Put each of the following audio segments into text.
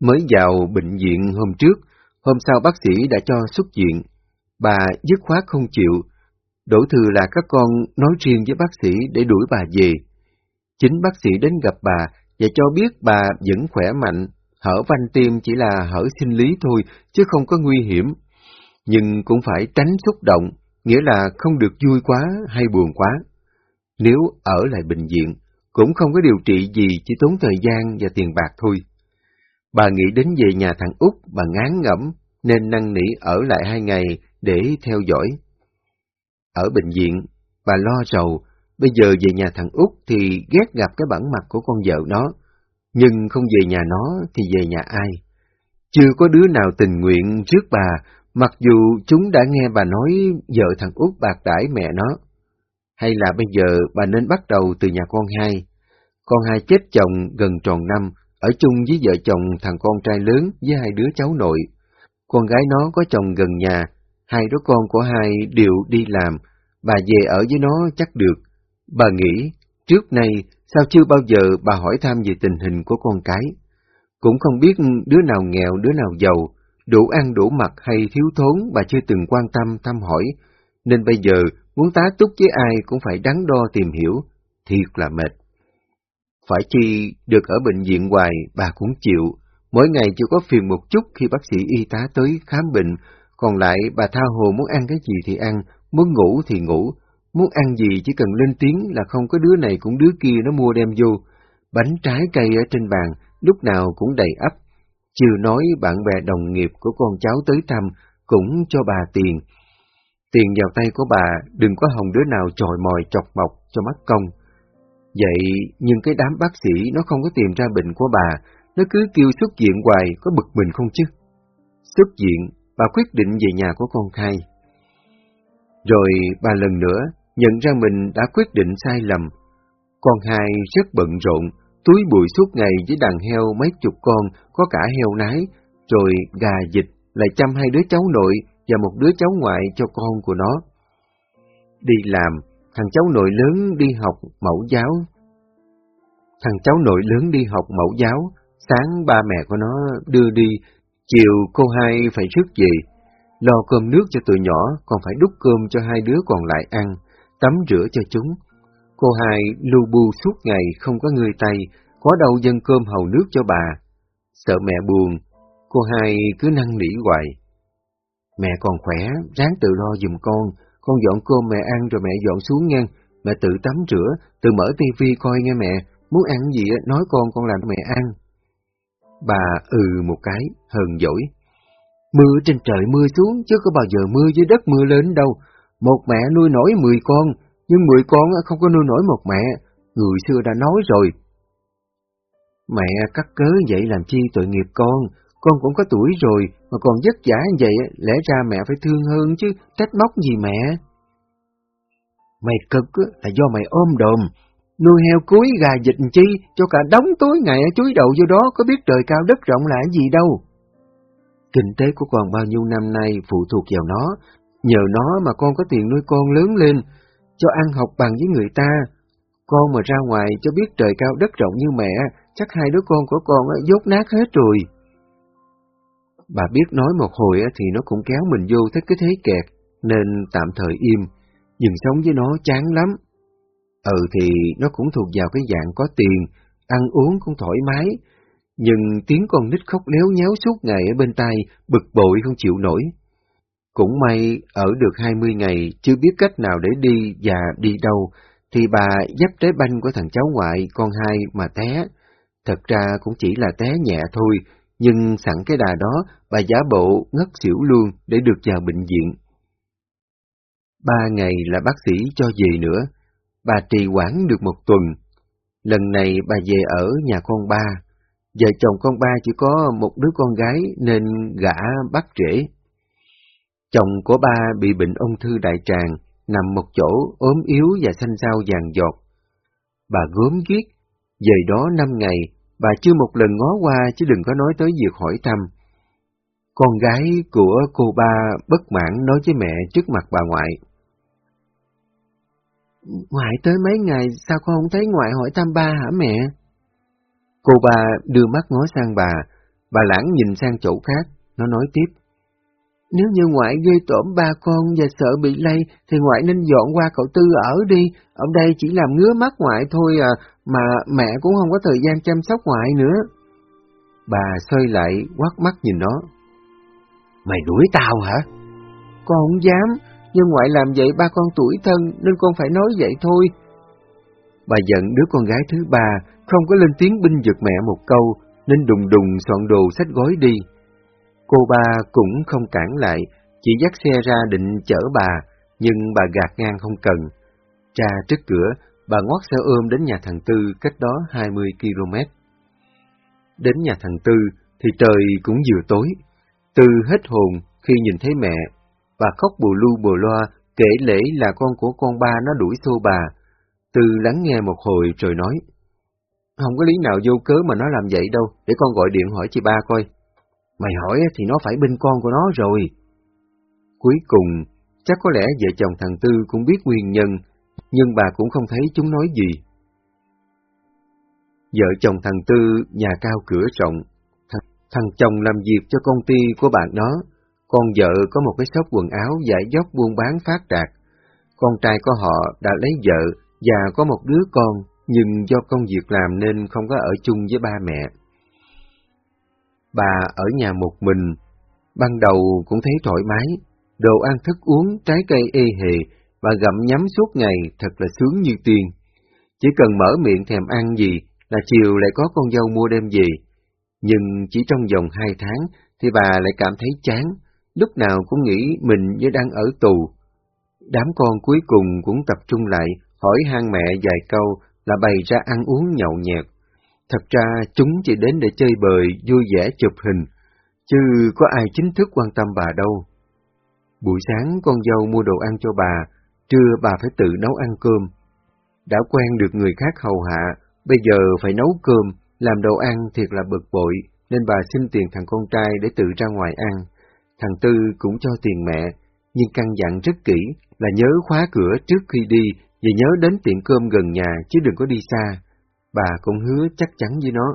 Mới vào bệnh viện hôm trước, hôm sau bác sĩ đã cho xuất viện. Bà dứt khoát không chịu. Đổ thừa là các con nói riêng với bác sĩ để đuổi bà về. Chính bác sĩ đến gặp bà và cho biết bà vẫn khỏe mạnh, hở van tim chỉ là hở sinh lý thôi, chứ không có nguy hiểm. Nhưng cũng phải tránh xúc động, nghĩa là không được vui quá hay buồn quá. Nếu ở lại bệnh viện, cũng không có điều trị gì, chỉ tốn thời gian và tiền bạc thôi. Bà nghĩ đến về nhà thằng Út, bà ngán ngẩm, nên năn nỉ ở lại hai ngày để theo dõi. Ở bệnh viện, bà lo rầu, bây giờ về nhà thằng Út thì ghét gặp cái bản mặt của con vợ nó, nhưng không về nhà nó thì về nhà ai? Chưa có đứa nào tình nguyện trước bà, mặc dù chúng đã nghe bà nói vợ thằng Út bạc đãi mẹ nó. Hay là bây giờ bà nên bắt đầu từ nhà con hai? Con hai chết chồng gần tròn năm, ở chung với vợ chồng thằng con trai lớn với hai đứa cháu nội. Con gái nó có chồng gần nhà, hai đứa con của hai đều đi làm, bà về ở với nó chắc được. Bà nghĩ, trước nay sao chưa bao giờ bà hỏi thăm về tình hình của con cái. Cũng không biết đứa nào nghèo, đứa nào giàu, đủ ăn đủ mặc hay thiếu thốn bà chưa từng quan tâm thăm hỏi, nên bây giờ muốn tá túc với ai cũng phải đắn đo tìm hiểu, thiệt là mệt. Phải chi được ở bệnh viện hoài bà cũng chịu, mỗi ngày chỉ có phiền một chút khi bác sĩ y tá tới khám bệnh, còn lại bà tha hồ muốn ăn cái gì thì ăn, muốn ngủ thì ngủ, muốn ăn gì chỉ cần lên tiếng là không có đứa này cũng đứa kia nó mua đem vô. Bánh trái cây ở trên bàn lúc nào cũng đầy ắp, chưa nói bạn bè đồng nghiệp của con cháu tới thăm cũng cho bà tiền. Tiền vào tay của bà đừng có hồng đứa nào tròi mòi chọc mọc cho mắt công. Vậy nhưng cái đám bác sĩ nó không có tìm ra bệnh của bà, nó cứ kêu xuất viện hoài có bực mình không chứ? Xuất viện, bà quyết định về nhà của con khai. Rồi bà lần nữa nhận ra mình đã quyết định sai lầm. Con hai rất bận rộn, túi bụi suốt ngày với đàn heo mấy chục con, có cả heo nái, rồi gà dịch, lại chăm hai đứa cháu nội và một đứa cháu ngoại cho con của nó. Đi làm, thằng cháu nội lớn đi học mẫu giáo. Thằng cháu nội lớn đi học mẫu giáo, sáng ba mẹ của nó đưa đi, chiều cô hai phải rước về, lo cơm nước cho tụi nhỏ, còn phải đút cơm cho hai đứa còn lại ăn, tắm rửa cho chúng. Cô hai lưu bu suốt ngày không có người tay, có đâu dân cơm hầu nước cho bà. Sợ mẹ buồn, cô hai cứ năn nỉ hoài. Mẹ còn khỏe, ráng tự lo giùm con, con dọn cơm mẹ ăn rồi mẹ dọn xuống nha, mẹ tự tắm rửa, tự mở tivi coi nghe mẹ, muốn ăn gì nói con con làm mẹ ăn. Bà ừ một cái, hờn dỗi. Mưa trên trời mưa xuống, chứ có bao giờ mưa dưới đất mưa lên đâu. Một mẹ nuôi nổi mười con, nhưng mười con không có nuôi nổi một mẹ, người xưa đã nói rồi. Mẹ cắt cớ vậy làm chi tội nghiệp con, con cũng có tuổi rồi, mà còn vất vả vậy, lẽ ra mẹ phải thương hơn chứ, trách móc gì mẹ. Mày cực là do mày ôm đồm, nuôi heo cuối gà dịch chi, cho cả đống tối ngày chuối đầu vô đó có biết trời cao đất rộng là gì đâu. Kinh tế của con bao nhiêu năm nay phụ thuộc vào nó, nhờ nó mà con có tiền nuôi con lớn lên, cho ăn học bằng với người ta. Con mà ra ngoài cho biết trời cao đất rộng như mẹ, chắc hai đứa con của con dốt nát hết rồi. Bà biết nói một hồi thì nó cũng kéo mình vô thích cái thế kẹt, nên tạm thời im, nhưng sống với nó chán lắm. Ừ thì nó cũng thuộc vào cái dạng có tiền, ăn uống cũng thoải mái, nhưng tiếng con nít khóc léo nhéo suốt ngày ở bên tai, bực bội không chịu nổi. Cũng may ở được hai mươi ngày, chưa biết cách nào để đi và đi đâu, thì bà dắp trái banh của thằng cháu ngoại, con hai mà té. Thật ra cũng chỉ là té nhẹ thôi, nhưng sẵn cái đà đó, bà giả bộ ngất xỉu luôn để được vào bệnh viện. Ba ngày là bác sĩ cho về nữa, bà trì quản được một tuần. Lần này bà về ở nhà con ba, vợ chồng con ba chỉ có một đứa con gái nên gã bắt trễ. Chồng của ba bị bệnh ung thư đại tràng, nằm một chỗ ốm yếu và xanh xao vàng giọt. Bà gớm ghiếc về đó năm ngày, bà chưa một lần ngó qua chứ đừng có nói tới việc hỏi thăm. Con gái của cô ba bất mãn nói với mẹ trước mặt bà ngoại. Ngoại tới mấy ngày sao con không thấy ngoại hỏi thăm ba hả mẹ? Cô ba đưa mắt ngó sang bà, Bà lãng nhìn sang chỗ khác, nó nói tiếp. Nếu như ngoại ghê tổm ba con và sợ bị lây, thì ngoại nên dọn qua cậu Tư ở đi, ở đây chỉ làm ngứa mắt ngoại thôi à, mà mẹ cũng không có thời gian chăm sóc ngoại nữa. Bà xoay lại, quát mắt nhìn nó. Mày đuổi tao hả? Con không dám, nhưng ngoại làm vậy ba con tuổi thân nên con phải nói vậy thôi. Bà giận đứa con gái thứ ba, không có lên tiếng binh giật mẹ một câu, nên đùng đùng soạn đồ sách gói đi. Cô ba cũng không cản lại, chỉ dắt xe ra định chở bà, nhưng bà gạt ngang không cần. Ra trước cửa, bà ngoắt xe ôm đến nhà thằng Tư cách đó 20 km. Đến nhà thằng Tư thì trời cũng vừa tối. Tư hết hồn khi nhìn thấy mẹ. Bà khóc bù lu bù loa, kể lễ là con của con ba nó đuổi xô bà. Tư lắng nghe một hồi rồi nói. Không có lý nào vô cớ mà nó làm vậy đâu, để con gọi điện hỏi chị ba coi. Mày hỏi thì nó phải bên con của nó rồi. Cuối cùng, chắc có lẽ vợ chồng thằng Tư cũng biết nguyên nhân, nhưng bà cũng không thấy chúng nói gì. Vợ chồng thằng Tư nhà cao cửa rộng, thằng, thằng chồng làm việc cho công ty của bạn đó, con vợ có một cái shop quần áo giải dốc buôn bán phát đạt. Con trai của họ đã lấy vợ và có một đứa con, nhưng do công việc làm nên không có ở chung với ba mẹ. Bà ở nhà một mình, ban đầu cũng thấy thoải mái, đồ ăn thức uống, trái cây ê hề, và gặm nhắm suốt ngày thật là sướng như tiên. Chỉ cần mở miệng thèm ăn gì là chiều lại có con dâu mua đem về. Nhưng chỉ trong vòng hai tháng thì bà lại cảm thấy chán, lúc nào cũng nghĩ mình như đang ở tù. Đám con cuối cùng cũng tập trung lại, hỏi han mẹ vài câu là bày ra ăn uống nhậu nhẹt. Thật ra chúng chỉ đến để chơi bời, vui vẻ chụp hình, chứ có ai chính thức quan tâm bà đâu. Buổi sáng con dâu mua đồ ăn cho bà, trưa bà phải tự nấu ăn cơm. Đã quen được người khác hầu hạ, bây giờ phải nấu cơm, làm đồ ăn thiệt là bực bội, nên bà xin tiền thằng con trai để tự ra ngoài ăn. Thằng Tư cũng cho tiền mẹ, nhưng căn dặn rất kỹ là nhớ khóa cửa trước khi đi và nhớ đến tiệm cơm gần nhà chứ đừng có đi xa bà cũng hứa chắc chắn với nó.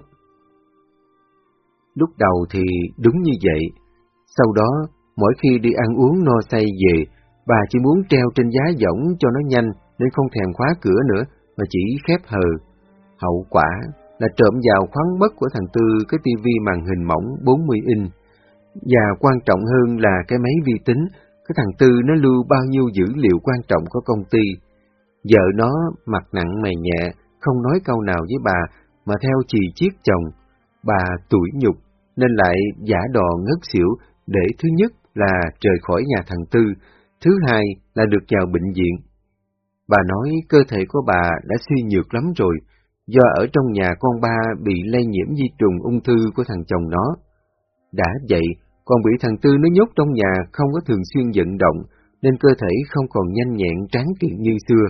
Lúc đầu thì đúng như vậy, sau đó mỗi khi đi ăn uống no say về, bà chỉ muốn treo trên giá võng cho nó nhanh nên không thèm khóa cửa nữa mà chỉ khép hờ. Hậu quả là trộm vào khoáng mất của thằng Tư cái tivi màn hình mỏng 40 inch. Và quan trọng hơn là cái máy vi tính, cái thằng Tư nó lưu bao nhiêu dữ liệu quan trọng của công ty. Vợ nó mặt nặng mày nhẹ, không nói câu nào với bà, mà theo chỉ chiếc chồng. Bà tuổi nhục, nên lại giả đò ngất xỉu để thứ nhất là rời khỏi nhà thằng Tư, thứ hai là được vào bệnh viện. Bà nói cơ thể của bà đã suy nhược lắm rồi, do ở trong nhà con ba bị lây nhiễm di trùng ung thư của thằng chồng nó. Đã vậy, còn bị thằng Tư nó nhốt trong nhà không có thường xuyên vận động, nên cơ thể không còn nhanh nhẹn tráng kiện như xưa.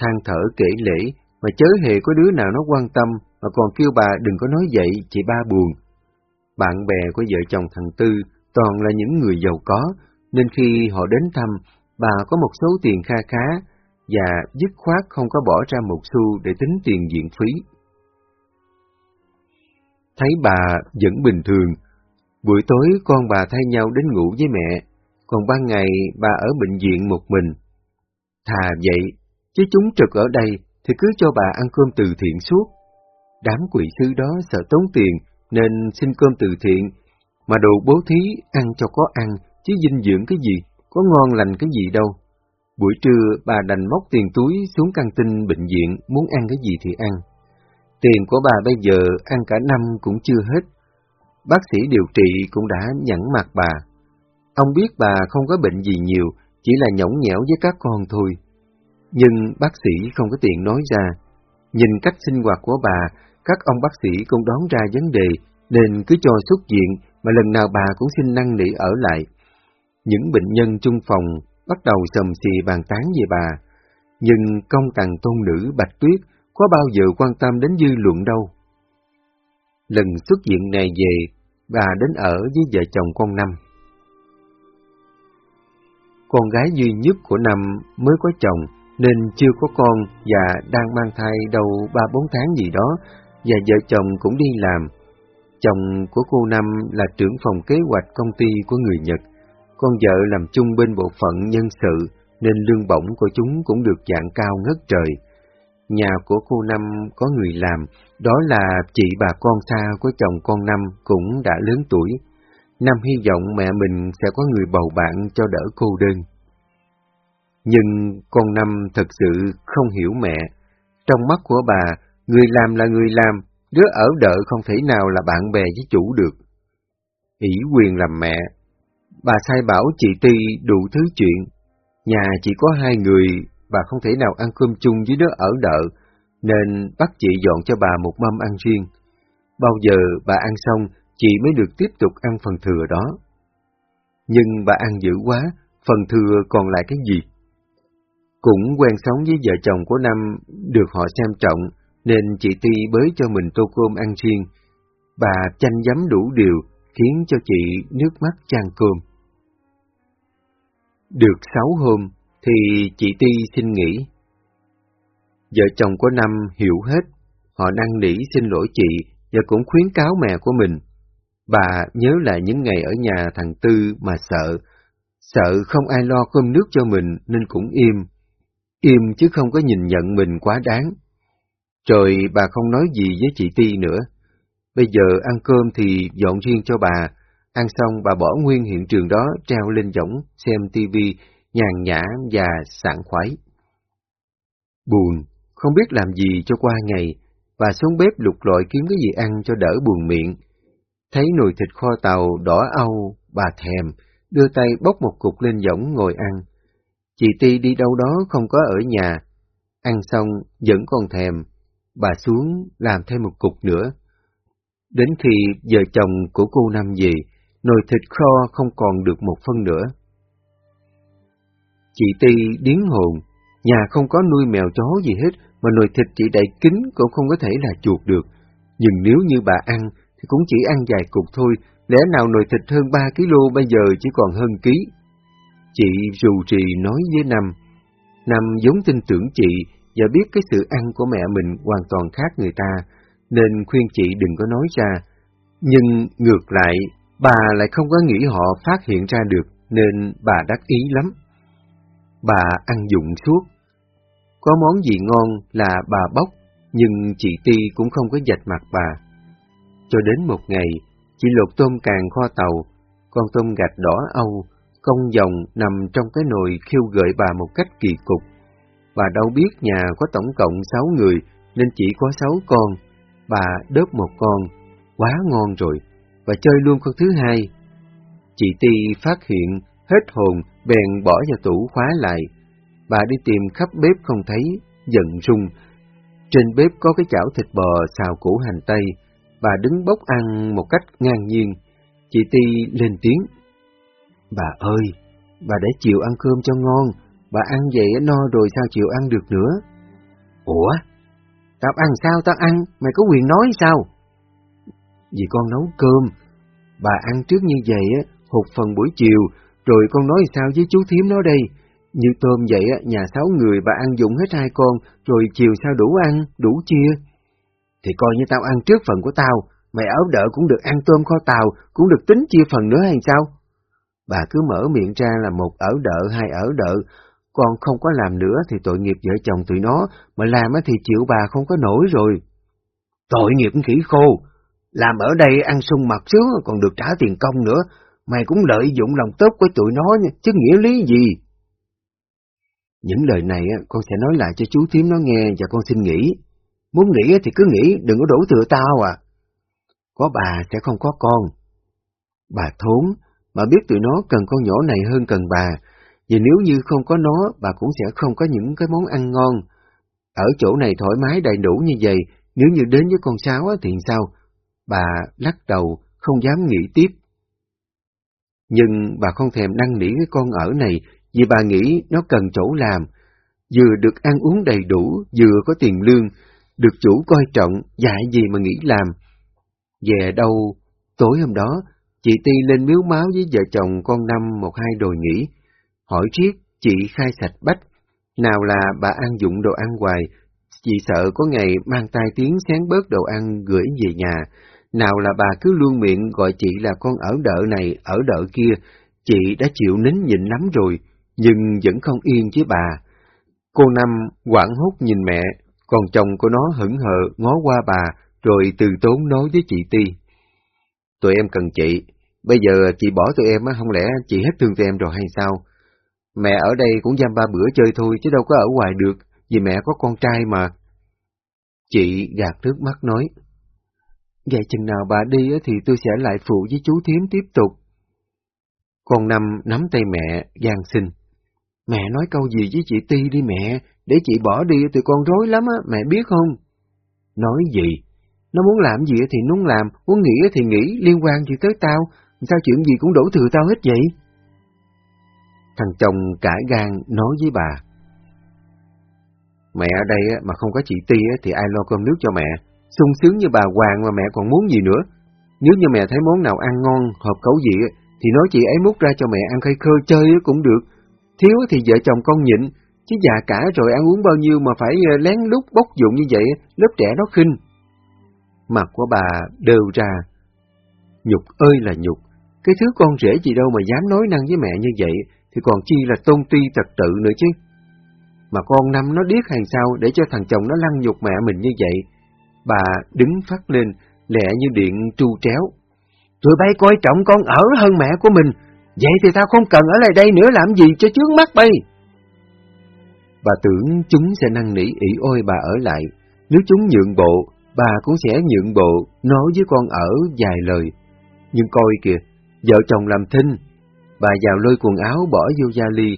Than thở kể lễ, mà chớ hề có đứa nào nó quan tâm, mà còn kêu bà đừng có nói vậy, chị ba buồn. Bạn bè của vợ chồng thằng Tư toàn là những người giàu có, nên khi họ đến thăm, bà có một số tiền kha khá, và dứt khoát không có bỏ ra một xu để tính tiền viện phí. Thấy bà vẫn bình thường, buổi tối con bà thay nhau đến ngủ với mẹ, còn ban ngày bà ở bệnh viện một mình. Thà vậy, chứ chúng trực ở đây thì cứ cho bà ăn cơm từ thiện suốt. Đám quỷ sứ đó sợ tốn tiền nên xin cơm từ thiện, mà đồ bố thí ăn cho có ăn, chứ dinh dưỡng cái gì, có ngon lành cái gì đâu. Buổi trưa bà đành móc tiền túi xuống căng tin bệnh viện, muốn ăn cái gì thì ăn. Tiền của bà bây giờ ăn cả năm cũng chưa hết. Bác sĩ điều trị cũng đã nhẫn mặt bà. Ông biết bà không có bệnh gì nhiều, chỉ là nhõng nhẽo với các con thôi. Nhưng bác sĩ không có tiện nói ra. Nhìn cách sinh hoạt của bà, các ông bác sĩ cũng đón ra vấn đề, nên cứ cho xuất viện, mà lần nào bà cũng xin năn nỉ ở lại. Những bệnh nhân chung phòng bắt đầu sầm xì bàn tán về bà, nhưng công tàng tôn nữ Bạch Tuyết có bao giờ quan tâm đến dư luận đâu. Lần xuất viện này về, bà đến ở với vợ chồng con Năm. Con gái duy nhất của Năm mới có chồng, nên chưa có con và đang mang thai đầu ba bốn tháng gì đó, và vợ chồng cũng đi làm. Chồng của cô Năm là trưởng phòng kế hoạch công ty của người Nhật, con vợ làm chung bên bộ phận nhân sự nên lương bổng của chúng cũng được dạng cao ngất trời. Nhà của cô Năm có người làm, đó là chị bà con xa của chồng con Năm cũng đã lớn tuổi. Năm hy vọng mẹ mình sẽ có người bầu bạn cho đỡ cô đơn. Nhưng con Năm thật sự không hiểu mẹ. Trong mắt của bà, người làm là người làm, đứa ở đợi không thể nào là bạn bè với chủ được. ỷ quyền làm mẹ, bà sai bảo chị Ti đủ thứ chuyện. Nhà chỉ có hai người, bà không thể nào ăn cơm chung với đứa ở đợi, nên bắt chị dọn cho bà một mâm ăn riêng. Bao giờ bà ăn xong, chị mới được tiếp tục ăn phần thừa đó. Nhưng bà ăn dữ quá, phần thừa còn lại cái gì? Cũng quen sống với vợ chồng của Năm, được họ xem trọng, nên chị Ti bới cho mình tô cơm ăn riêng. Bà chanh giấm đủ điều, khiến cho chị nước mắt chan cơm. Được sáu hôm, thì chị Ti xin nghỉ. Vợ chồng của Năm hiểu hết, họ năn nỉ xin lỗi chị và cũng khuyến cáo mẹ của mình. Bà nhớ lại những ngày ở nhà thằng Tư mà sợ, sợ không ai lo cơm nước cho mình nên cũng im. Im chứ không có nhìn nhận mình quá đáng. Trời, bà không nói gì với chị Ti nữa. Bây giờ ăn cơm thì dọn riêng cho bà, ăn xong bà bỏ nguyên hiện trường đó treo lên võng xem tivi nhàn nhã và sảng khoái. Buồn, không biết làm gì cho qua ngày, bà xuống bếp lục lọi kiếm cái gì ăn cho đỡ buồn miệng. Thấy nồi thịt kho tàu đỏ au, bà thèm, đưa tay bốc một cục lên võng ngồi ăn. Chị Ti đi đâu đó không có ở nhà, ăn xong vẫn còn thèm, bà xuống làm thêm một cục nữa. Đến khi vợ chồng của cô Năm về, nồi thịt kho không còn được một phân nữa. Chị Ti điến hồn, nhà không có nuôi mèo chó gì hết, mà nồi thịt chị đậy kín cũng không có thể là chuột được. Nhưng nếu như bà ăn, thì cũng chỉ ăn vài cục thôi, lẽ nào nồi thịt hơn 3 kg bây giờ chỉ còn hơn ký. Chị rù rì nói với Năm, Năm giống tin tưởng chị và biết cái sự ăn của mẹ mình hoàn toàn khác người ta, nên khuyên chị đừng có nói ra. Nhưng ngược lại, bà lại không có nghĩ họ phát hiện ra được, nên bà đắc ý lắm. Bà ăn dụng suốt. Có món gì ngon là bà bóc, nhưng chị Ti cũng không có dạch mặt bà. Cho đến một ngày, chị lột tôm càng kho tàu, con tôm gạch đỏ âu, con dòng nằm trong cái nồi khiêu gợi bà một cách kỳ cục. Bà đâu biết nhà có tổng cộng sáu người, nên chỉ có sáu con. Bà đớp một con, quá ngon rồi, và chơi luôn con thứ hai. Chị Ti phát hiện, hết hồn, bèn bỏ vào tủ khóa lại. Bà đi tìm khắp bếp không thấy, giận rung. Trên bếp có cái chảo thịt bò xào củ hành tây, bà đứng bốc ăn một cách ngang nhiên. Chị Ti lên tiếng. Bà ơi, bà để chiều ăn cơm cho ngon, bà ăn vậy no rồi sao chiều ăn được nữa? Ủa? Tao ăn sao tao ăn, mày có quyền nói sao? Vì con nấu cơm, bà ăn trước như vậy á, hụt phần buổi chiều, rồi con nói sao với chú thím nó đây? Như tôm vậy á, nhà sáu người bà ăn dụng hết hai con, rồi chiều sao đủ ăn, đủ chia? Thì coi như tao ăn trước phần của tao, mày ở đỡ cũng được ăn tôm kho tàu, cũng được tính chia phần nữa hay sao? Bà cứ mở miệng ra là một ở đợ, hai ở đợ, con không có làm nữa thì tội nghiệp vợ chồng tụi nó, mà làm thì chịu bà không có nổi rồi. Tội nghiệp khỉ khô, làm ở đây ăn sung mặt sướng còn được trả tiền công nữa, mày cũng lợi dụng lòng tốt của tụi nó nha, chứ nghĩa lý gì? Những lời này con sẽ nói lại cho chú thím nó nghe và con xin nghỉ. Muốn nghỉ thì cứ nghỉ, đừng có đổ thừa tao à. Có bà sẽ không có con. Bà thốn, bà biết tụi nó cần con nhỏ này hơn cần bà, vì nếu như không có nó, bà cũng sẽ không có những cái món ăn ngon. Ở chỗ này thoải mái đầy đủ như vậy, nếu như đến với con sáo thì sao? Bà lắc đầu, không dám nghĩ tiếp. Nhưng bà không thèm năn nỉ cái con ở này, vì bà nghĩ nó cần chỗ làm. Vừa được ăn uống đầy đủ, vừa có tiền lương, được chủ coi trọng, dạy gì mà nghĩ làm. Về đâu, tối hôm đó, chị Ti lên miếu máu với vợ chồng con năm một hai đồi nghỉ, Hỏi triết, chị khai sạch bách, nào là bà ăn dụng đồ ăn hoài, chị sợ có ngày mang tai tiếng sáng bớt đồ ăn gửi về nhà, nào là bà cứ luôn miệng gọi chị là con ở đợ này, ở đợ kia, chị đã chịu nín nhịn lắm rồi, nhưng vẫn không yên với bà. Cô Năm quảng hốt nhìn mẹ, còn chồng của nó hững hờ ngó qua bà, rồi từ tốn nói với chị Ti. Tụi em cần chị, bây giờ chị bỏ tụi em, á, không lẽ chị hết thương tụi em rồi hay sao? Mẹ ở đây cũng giam ba bữa chơi thôi, chứ đâu có ở ngoài được, vì mẹ có con trai mà. Chị gạt nước mắt nói. Vậy chừng nào bà đi thì tôi sẽ lại phụ với chú Thiếm tiếp tục. Con Năm nắm tay mẹ, gian xin. Mẹ nói câu gì với chị Ti đi mẹ, để chị bỏ đi tụi con rối lắm á, mẹ biết không? Nói gì? Nó muốn làm gì thì nó làm, muốn nghĩ thì nghĩ, liên quan gì tới tao, sao chuyện gì cũng đổ thừa tao hết vậy? Thằng chồng cả gan nói với bà. Mẹ ở đây mà không có chị Ti thì ai lo cơm nước cho mẹ, sung sướng như bà Hoàng mà mẹ còn muốn gì nữa. Nếu như mẹ thấy món nào ăn ngon, hợp khẩu vị thì nói chị ấy múc ra cho mẹ ăn khay khơ chơi cũng được. Thiếu thì vợ chồng con nhịn, chứ già cả rồi ăn uống bao nhiêu mà phải ờ, lén lút bốc dụng như vậy, lớp trẻ nó khinh. Mặt của bà đều ra. Nhục ơi là nhục, cái thứ con rể gì đâu mà dám nói năng với mẹ như vậy, thì còn chi là tôn ti thật tự nữa chứ. Mà con năm nó điếc hàng sao để cho thằng chồng nó lăng nhục mẹ mình như vậy. Bà đứng phát lên, lẹ như điện tru tréo. Tụi bay coi trọng con ở hơn mẹ của mình, vậy thì tao không cần ở lại đây nữa làm gì cho trước mắt bay. Bà tưởng chúng sẽ năn nỉ ỉ ôi bà ở lại, nếu chúng nhượng bộ, bà cũng sẽ nhượng bộ, nói với con ở vài lời. Nhưng coi kìa, vợ chồng làm thinh, bà vào lôi quần áo bỏ vô vali,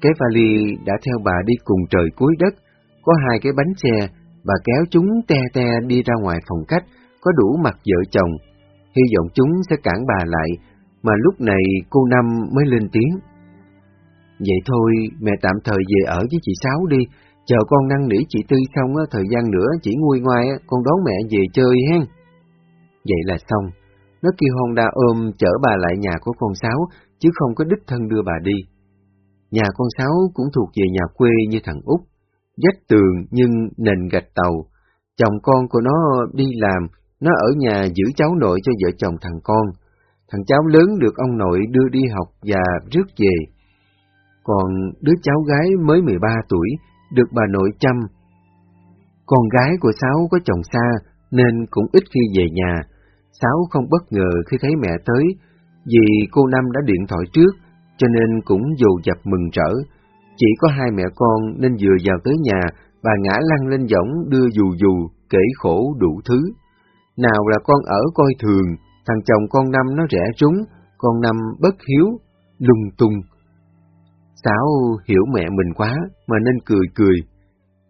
cái vali đã theo bà đi cùng trời cuối đất, có hai cái bánh xe, bà kéo chúng te te đi ra ngoài phòng khách, có đủ mặt vợ chồng, hy vọng chúng sẽ cản bà lại, mà lúc này cô Năm mới lên tiếng. Vậy thôi, mẹ tạm thời về ở với chị Sáu đi, chờ con năn nỉ chị Tư xong á, thời gian nữa chỉ nguôi ngoai con đón mẹ về chơi hen. Vậy là xong, nó kêu Honda ôm chở bà lại nhà của con Sáu, chứ không có đích thân đưa bà đi. Nhà con Sáu cũng thuộc về nhà quê như thằng Út, dách tường nhưng nền gạch tàu. Chồng con của nó đi làm, nó ở nhà giữ cháu nội cho vợ chồng thằng con. Thằng cháu lớn được ông nội đưa đi học và rước về. Còn đứa cháu gái mới 13 tuổi, được bà nội chăm. Con gái của Sáu có chồng xa, nên cũng ít khi về nhà. Sáu không bất ngờ khi thấy mẹ tới, vì cô Năm đã điện thoại trước, cho nên cũng dù dập mừng rỡ. Chỉ có hai mẹ con nên vừa vào tới nhà, bà ngã lăn lên võng đưa dù dù, kể khổ đủ thứ. Nào là con ở coi thường, thằng chồng con Năm nó rẻ rúng, con Năm bất hiếu, lung tung. Sáu hiểu mẹ mình quá, mà nên cười cười.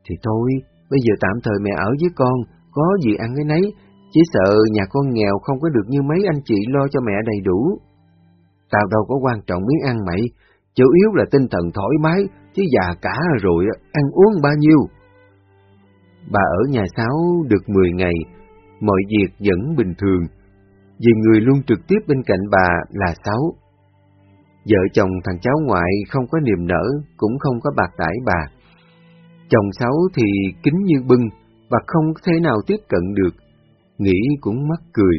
Thì thôi, bây giờ tạm thời mẹ ở với con, có gì ăn cái nấy, chỉ sợ nhà con nghèo không có được như mấy anh chị lo cho mẹ đầy đủ. Tao đâu có quan trọng miếng ăn mày, chủ yếu là tinh thần thoải mái, chứ già cả rồi ăn uống bao nhiêu. Bà ở nhà Sáu được 10 ngày, mọi việc vẫn bình thường, vì người luôn trực tiếp bên cạnh bà là Sáu. Vợ chồng thằng cháu ngoại không có niềm nở, cũng không có bạc đãi bà. Chồng Sáu thì kính như bưng, và không thể nào tiếp cận được. Nghĩ cũng mắc cười,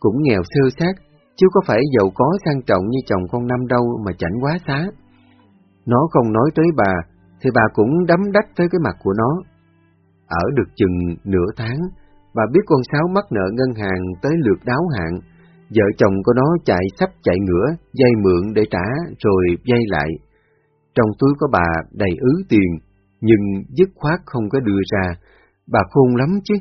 cũng nghèo sơ sát, chứ có phải giàu có sang trọng như chồng con năm đâu mà chảnh quá xá. Nó không nói tới bà, thì bà cũng đấm đách tới cái mặt của nó. Ở được chừng nửa tháng, bà biết con Sáu mắc nợ ngân hàng tới lượt đáo hạn, vợ chồng của nó chạy sắp chạy ngửa, dây mượn để trả rồi dây lại. Trong túi có bà đầy ứ tiền, nhưng dứt khoát không có đưa ra. Bà khôn lắm chứ.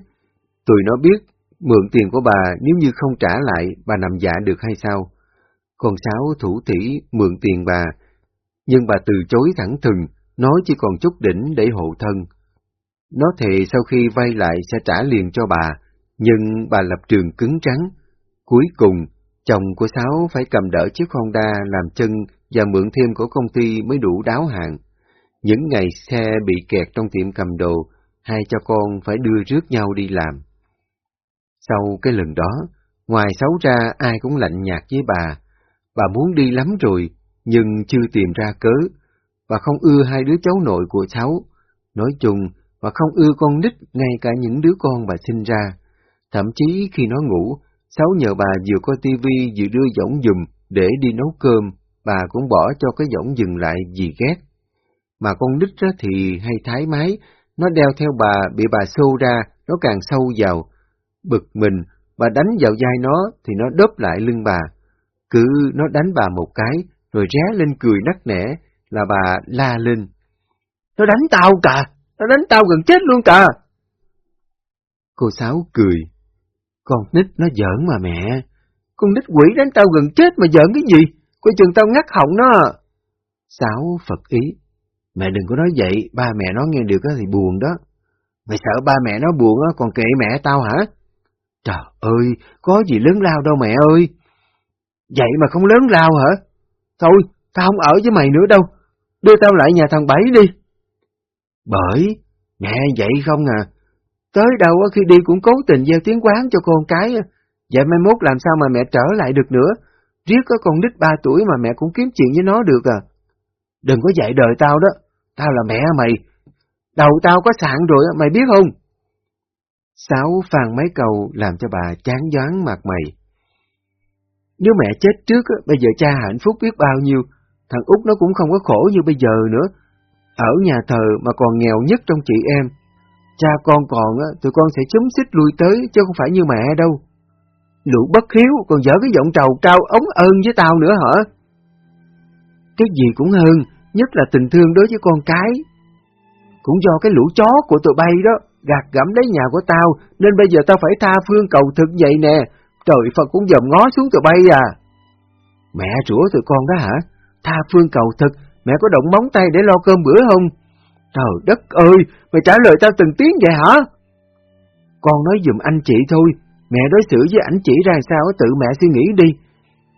Tụi nó biết, mượn tiền của bà nếu như không trả lại, bà nằm dạ được hay sao? Con Sáu thủ tỷ mượn tiền bà, nhưng bà từ chối thẳng thừng, nói chỉ còn chút đỉnh để hộ thân. Nó thề sau khi vay lại sẽ trả liền cho bà, nhưng bà lập trường cứng trắng. Cuối cùng, chồng của Sáu phải cầm đỡ chiếc Honda làm chân và mượn thêm của công ty mới đủ đáo hạn. Những ngày xe bị kẹt trong tiệm cầm đồ, hai cho con phải đưa rước nhau đi làm. Sau cái lần đó, ngoài Sáu ra ai cũng lạnh nhạt với bà. Bà muốn đi lắm rồi, nhưng chưa tìm ra cớ. Bà không ưa hai đứa cháu nội của Sáu. Nói chung, bà không ưa con nít ngay cả những đứa con bà sinh ra. Thậm chí khi nó ngủ, Sáu nhờ bà vừa coi tivi vừa đưa giỏng dùm để đi nấu cơm, bà cũng bỏ cho cái giỏng dừng lại vì ghét. Mà con nít á thì hay thái mái, nó đeo theo bà bị bà xô ra, nó càng sâu vào. Bực mình, bà đánh vào vai nó thì nó đớp lại lưng bà. Cứ nó đánh bà một cái, rồi ré lên cười nắc nẻ, là bà la lên. Nó đánh tao cả, nó đánh tao gần chết luôn cả. Cô Sáu cười. Con nít nó giỡn mà mẹ. Con nít quỷ đánh tao gần chết mà giỡn cái gì? Coi chừng tao ngắt họng nó. Sáu Phật ý. Mẹ đừng có nói vậy, ba mẹ nó nghe được thì buồn đó. Mày sợ ba mẹ nó buồn á, còn kệ mẹ tao hả? Trời ơi, có gì lớn lao đâu mẹ ơi. Vậy mà không lớn lao hả? Thôi, tao không ở với mày nữa đâu. Đưa tao lại nhà thằng Bảy đi. Bởi, mẹ vậy không à. Tới đâu khi đi cũng cố tình gieo tiếng quán cho con cái. Vậy mai mốt làm sao mà mẹ trở lại được nữa. Riết có con nít ba tuổi mà mẹ cũng kiếm chuyện với nó được à. Đừng có dạy đời tao đó. Tao là mẹ mày. Đầu tao có sạn rồi, mày biết không? Sáu phàn mấy cầu làm cho bà chán doán mặt mày. Nếu mẹ chết trước, bây giờ cha hạnh phúc biết bao nhiêu. Thằng Út nó cũng không có khổ như bây giờ nữa. Ở nhà thờ mà còn nghèo nhất trong chị em. Cha con còn, tụi con sẽ chống xích lui tới, chứ không phải như mẹ đâu. Lũ bất hiếu còn dở cái giọng trầu cao ống ơn với tao nữa hả? Cái gì cũng hơn, nhất là tình thương đối với con cái. Cũng do cái lũ chó của tụi bay đó, gạt gẫm lấy nhà của tao, nên bây giờ tao phải tha phương cầu thực vậy nè. Trời Phật cũng dòm ngó xuống tụi bay à. Mẹ rủa tụi con đó hả? Tha phương cầu thực, mẹ có động móng tay để lo cơm bữa không? Trời đất ơi, mày trả lời tao từng tiếng vậy hả? Con nói dùm anh chị thôi, mẹ đối xử với anh chị ra sao tự mẹ suy nghĩ đi.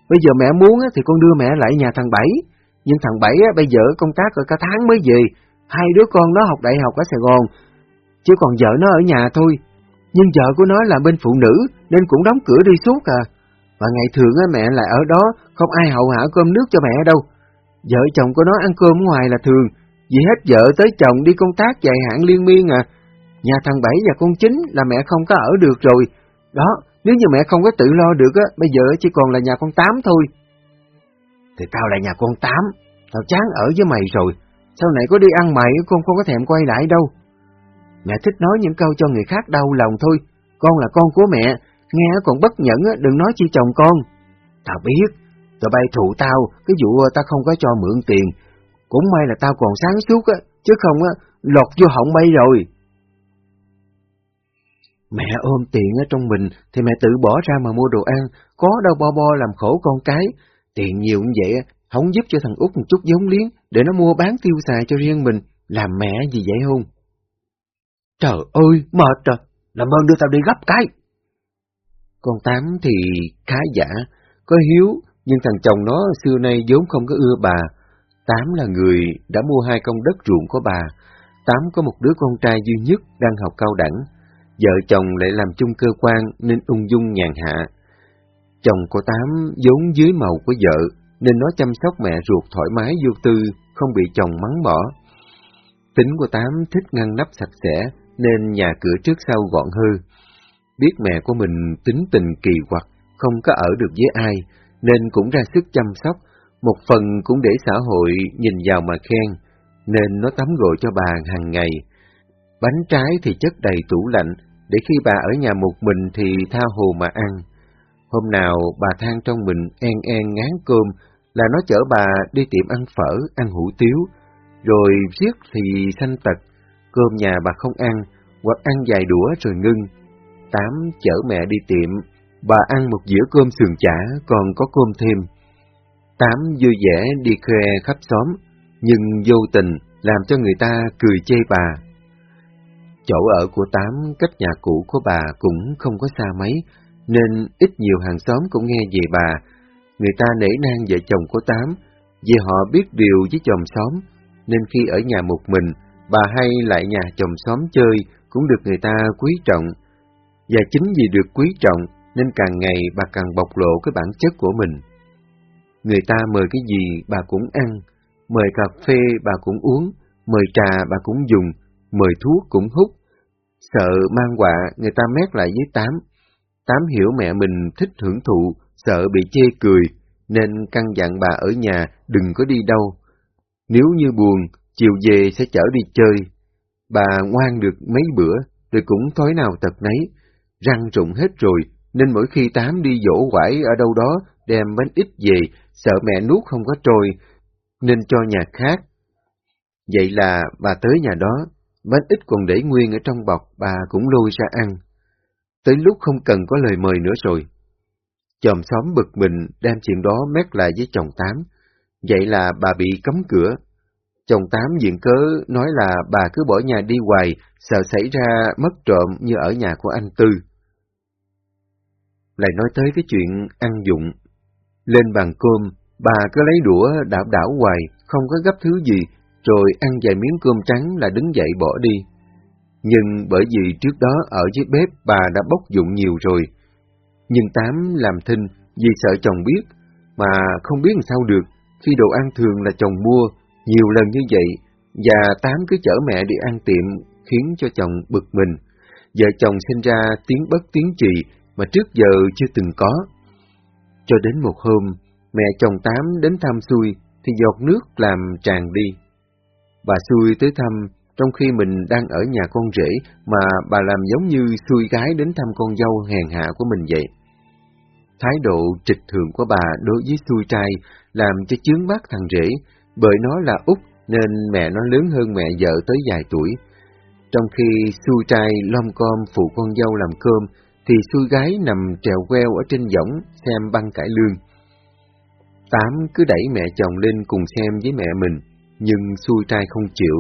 Bây giờ mẹ muốn thì con đưa mẹ lại nhà thằng Bảy, nhưng thằng Bảy bây giờ công tác ở cả tháng mới về, hai đứa con nó học đại học ở Sài Gòn, chứ còn vợ nó ở nhà thôi. Nhưng vợ của nó là bên phụ nữ nên cũng đóng cửa đi suốt à. Và ngày thường mẹ lại ở đó, không ai hậu hạ cơm nước cho mẹ đâu. Vợ chồng của nó ăn cơm ngoài là thường, vì hết vợ tới chồng đi công tác dài hạn liên miên à. Nhà thằng Bảy và con chính là mẹ không có ở được rồi. Đó, nếu như mẹ không có tự lo được á, bây giờ chỉ còn là nhà con Tám thôi. Thì tao là nhà con Tám, tao chán ở với mày rồi. Sau này có đi ăn mày con không có thèm quay lại đâu. Mẹ thích nói những câu cho người khác đau lòng thôi. Con là con của mẹ, nghe còn bất nhẫn đừng nói chi chồng con. Tao biết, tụi bay thụ tao, cái vụ tao không có cho mượn tiền. Cũng may là tao còn sáng suốt á, chứ không á, lọt vô họng bay rồi. Mẹ ôm tiền ở trong mình thì mẹ tự bỏ ra mà mua đồ ăn, có đâu bo bo làm khổ con cái. Tiền nhiều như vậy, không giúp cho thằng Út một chút giống liếng để nó mua bán tiêu xài cho riêng mình, làm mẹ gì vậy không? Trời ơi, mệt rồi, làm ơn đưa tao đi gấp cái. Con Tám thì khá giả, có hiếu, nhưng thằng chồng nó xưa nay vốn không có ưa bà. Tám là người đã mua hai công đất ruộng của bà. Tám có một đứa con trai duy nhất đang học cao đẳng. Vợ chồng lại làm chung cơ quan nên ung dung nhàn hạ. Chồng của Tám vốn dưới màu của vợ nên nó chăm sóc mẹ ruột thoải mái vô tư, không bị chồng mắng bỏ. Tính của Tám thích ngăn nắp sạch sẽ, nên nhà cửa trước sau gọn hư. Biết mẹ của mình tính tình kỳ quặc, không có ở được với ai, nên cũng ra sức chăm sóc, một phần cũng để xã hội nhìn vào mà khen, nên nó tắm gội cho bà hàng ngày. Bánh trái thì chất đầy tủ lạnh, để khi bà ở nhà một mình thì tha hồ mà ăn. Hôm nào bà than trong mình en en ngán cơm là nó chở bà đi tiệm ăn phở, ăn hủ tiếu, rồi riết thì sanh tật, cơm nhà bà không ăn, hoặc ăn vài đũa rồi ngưng. Tám chở mẹ đi tiệm, bà ăn một dĩa cơm sườn chả, còn có cơm thêm. Tám vui vẻ đi khoe khắp xóm, nhưng vô tình làm cho người ta cười chê bà. Chỗ ở của Tám cách nhà cũ của bà cũng không có xa mấy, nên ít nhiều hàng xóm cũng nghe về bà. Người ta nể nang vợ chồng của Tám, vì họ biết điều với chồng xóm, nên khi ở nhà một mình, bà hay lại nhà chồng xóm chơi cũng được người ta quý trọng. Và chính vì được quý trọng nên càng ngày bà càng bộc lộ cái bản chất của mình. Người ta mời cái gì bà cũng ăn, mời cà phê bà cũng uống, mời trà bà cũng dùng, mời thuốc cũng hút. Sợ mang quạ người ta mét lại với tám. Tám hiểu mẹ mình thích hưởng thụ, sợ bị chê cười, nên căn dặn bà ở nhà đừng có đi đâu. Nếu như buồn, chiều về sẽ chở đi chơi. Bà ngoan được mấy bữa, rồi cũng thói nào tật nấy, răng rụng hết rồi, nên mỗi khi Tám đi dỗ quải ở đâu đó, đem bánh ít về, sợ mẹ nuốt không có trôi, nên cho nhà khác. Vậy là bà tới nhà đó, bánh ít còn để nguyên ở trong bọc, bà cũng lôi ra ăn. Tới lúc không cần có lời mời nữa rồi. Chòm xóm bực mình đem chuyện đó mét lại với chồng Tám. Vậy là bà bị cấm cửa. Chồng Tám diện cớ nói là bà cứ bỏ nhà đi hoài, sợ xảy ra mất trộm như ở nhà của anh Tư. Lại nói tới cái chuyện ăn dụng. Lên bàn cơm, bà cứ lấy đũa đảo đảo hoài, không có gấp thứ gì, rồi ăn vài miếng cơm trắng là đứng dậy bỏ đi. Nhưng bởi vì trước đó ở dưới bếp bà đã bốc dụng nhiều rồi. Nhưng Tám làm thinh vì sợ chồng biết, mà không biết làm sao được, khi đồ ăn thường là chồng mua, nhiều lần như vậy, và Tám cứ chở mẹ đi ăn tiệm, khiến cho chồng bực mình. Vợ chồng sinh ra tiếng bất tiếng trì mà trước giờ chưa từng có. Cho đến một hôm, mẹ chồng Tám đến thăm xui, thì giọt nước làm tràn đi. Bà xui tới thăm, trong khi mình đang ở nhà con rể mà bà làm giống như xui gái đến thăm con dâu hèn hạ của mình vậy. Thái độ trịch thường của bà đối với xui trai làm cho chướng mắt thằng rể, bởi nó là út nên mẹ nó lớn hơn mẹ vợ tới vài tuổi. Trong khi xui trai lom com phụ con dâu làm cơm, thì xui gái nằm trèo queo ở trên võng xem băng cải lương. Tám cứ đẩy mẹ chồng lên cùng xem với mẹ mình, nhưng xui trai không chịu,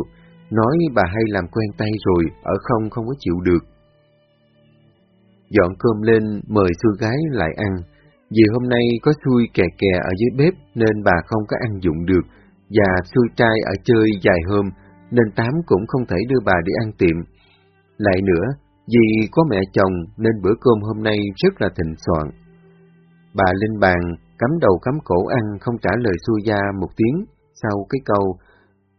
nói bà hay làm quen tay rồi, ở không không có chịu được. Dọn cơm lên mời xui gái lại ăn, vì hôm nay có xui kè kè ở dưới bếp nên bà không có ăn dụng được, và xui trai ở chơi dài hôm nên Tám cũng không thể đưa bà đi ăn tiệm. Lại nữa, vì có mẹ chồng nên bữa cơm hôm nay rất là thịnh soạn. Bà lên bàn, cắm đầu cắm cổ ăn không trả lời xua gia một tiếng sau cái câu,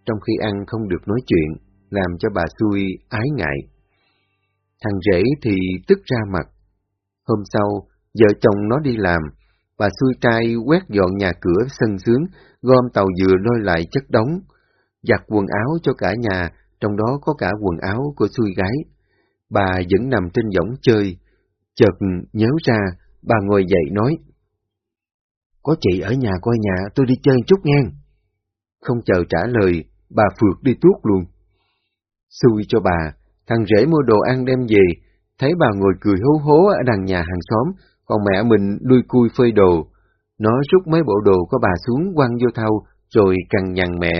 trong khi ăn không được nói chuyện, làm cho bà xui ái ngại. Thằng rể thì tức ra mặt. Hôm sau, vợ chồng nó đi làm, bà xui trai quét dọn nhà cửa sân sướng, gom tàu dừa lôi lại chất đống, giặt quần áo cho cả nhà, trong đó có cả quần áo của xui gái. Bà vẫn nằm trên võng chơi, chợt nhớ ra, bà ngồi dậy nói. Có chị ở nhà coi nhà, tôi đi chơi chút ngang. Không chờ trả lời, bà phượt đi tuốt luôn. Xui cho bà, thằng rể mua đồ ăn đem về, thấy bà ngồi cười hố hố ở đằng nhà hàng xóm, còn mẹ mình đuôi cui phơi đồ. Nó rút mấy bộ đồ của bà xuống quăng vô thau, rồi cằn nhằn mẹ.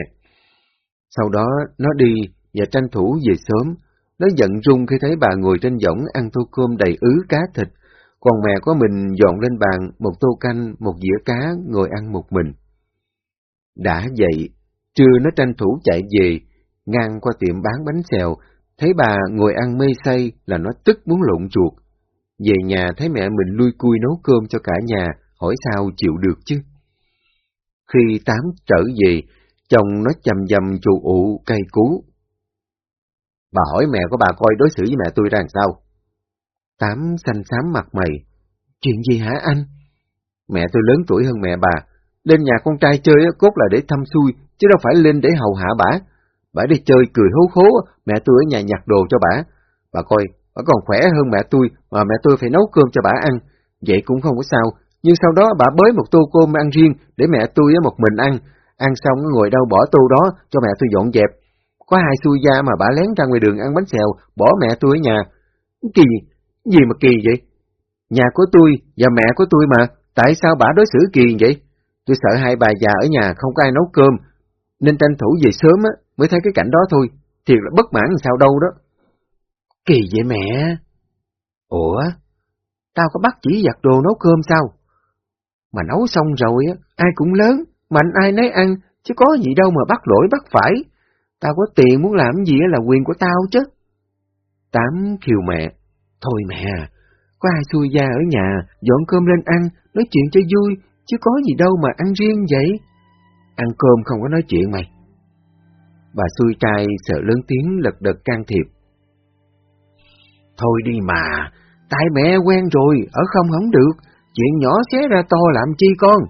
Sau đó nó đi và tranh thủ về sớm. Nó giận rung khi thấy bà ngồi trên võng ăn tô cơm đầy ứ cá thịt, còn mẹ của mình dọn lên bàn một tô canh, một dĩa cá, ngồi ăn một mình. Đã vậy, trưa nó tranh thủ chạy về, ngang qua tiệm bán bánh xèo, thấy bà ngồi ăn mê say là nó tức muốn lộn chuột. Về nhà thấy mẹ mình lui cui nấu cơm cho cả nhà, hỏi sao chịu được chứ. Khi Tám trở về, chồng nó chầm dầm chù ụ cay cú. Bà hỏi mẹ của bà coi đối xử với mẹ tôi ra làm sao? Tám xanh xám mặt mày. Chuyện gì hả anh? Mẹ tôi lớn tuổi hơn mẹ bà. Lên nhà con trai chơi cốt là để thăm xui, chứ đâu phải lên để hầu hạ bà. Bà đi chơi cười hố khố, mẹ tôi ở nhà nhặt đồ cho bà. Bà coi, bà còn khỏe hơn mẹ tôi, mà mẹ tôi phải nấu cơm cho bà ăn. Vậy cũng không có sao, nhưng sau đó bà bới một tô cơm ăn riêng để mẹ tôi một mình ăn. Ăn xong ngồi đâu bỏ tô đó cho mẹ tôi dọn dẹp. Có hai xui gia mà bà lén ra ngoài đường ăn bánh xèo, bỏ mẹ tôi ở nhà. Kỳ gì mà kỳ vậy? Nhà của tôi và mẹ của tôi mà, tại sao bà đối xử kỳ vậy? Tôi sợ hai bà già ở nhà không có ai nấu cơm, nên tranh thủ về sớm á, mới thấy cái cảnh đó thôi, thiệt là bất mãn sao đâu đó. Kỳ vậy mẹ? Ủa? Tao có bắt chỉ giặt đồ nấu cơm sao? Mà nấu xong rồi á, ai cũng lớn, mạnh ai nấy ăn, chứ có gì đâu mà bắt lỗi bắt phải. Tao có tiền muốn làm gì là quyền của tao chứ. Tám kiều mẹ. Thôi mẹ, có ai xui gia ở nhà, dọn cơm lên ăn, nói chuyện cho vui, chứ có gì đâu mà ăn riêng vậy. Ăn cơm không có nói chuyện mày. Bà xui trai sợ lớn tiếng lật đật can thiệp. Thôi đi mà, Tại mẹ quen rồi, ở không không được, chuyện nhỏ xé ra to làm chi con.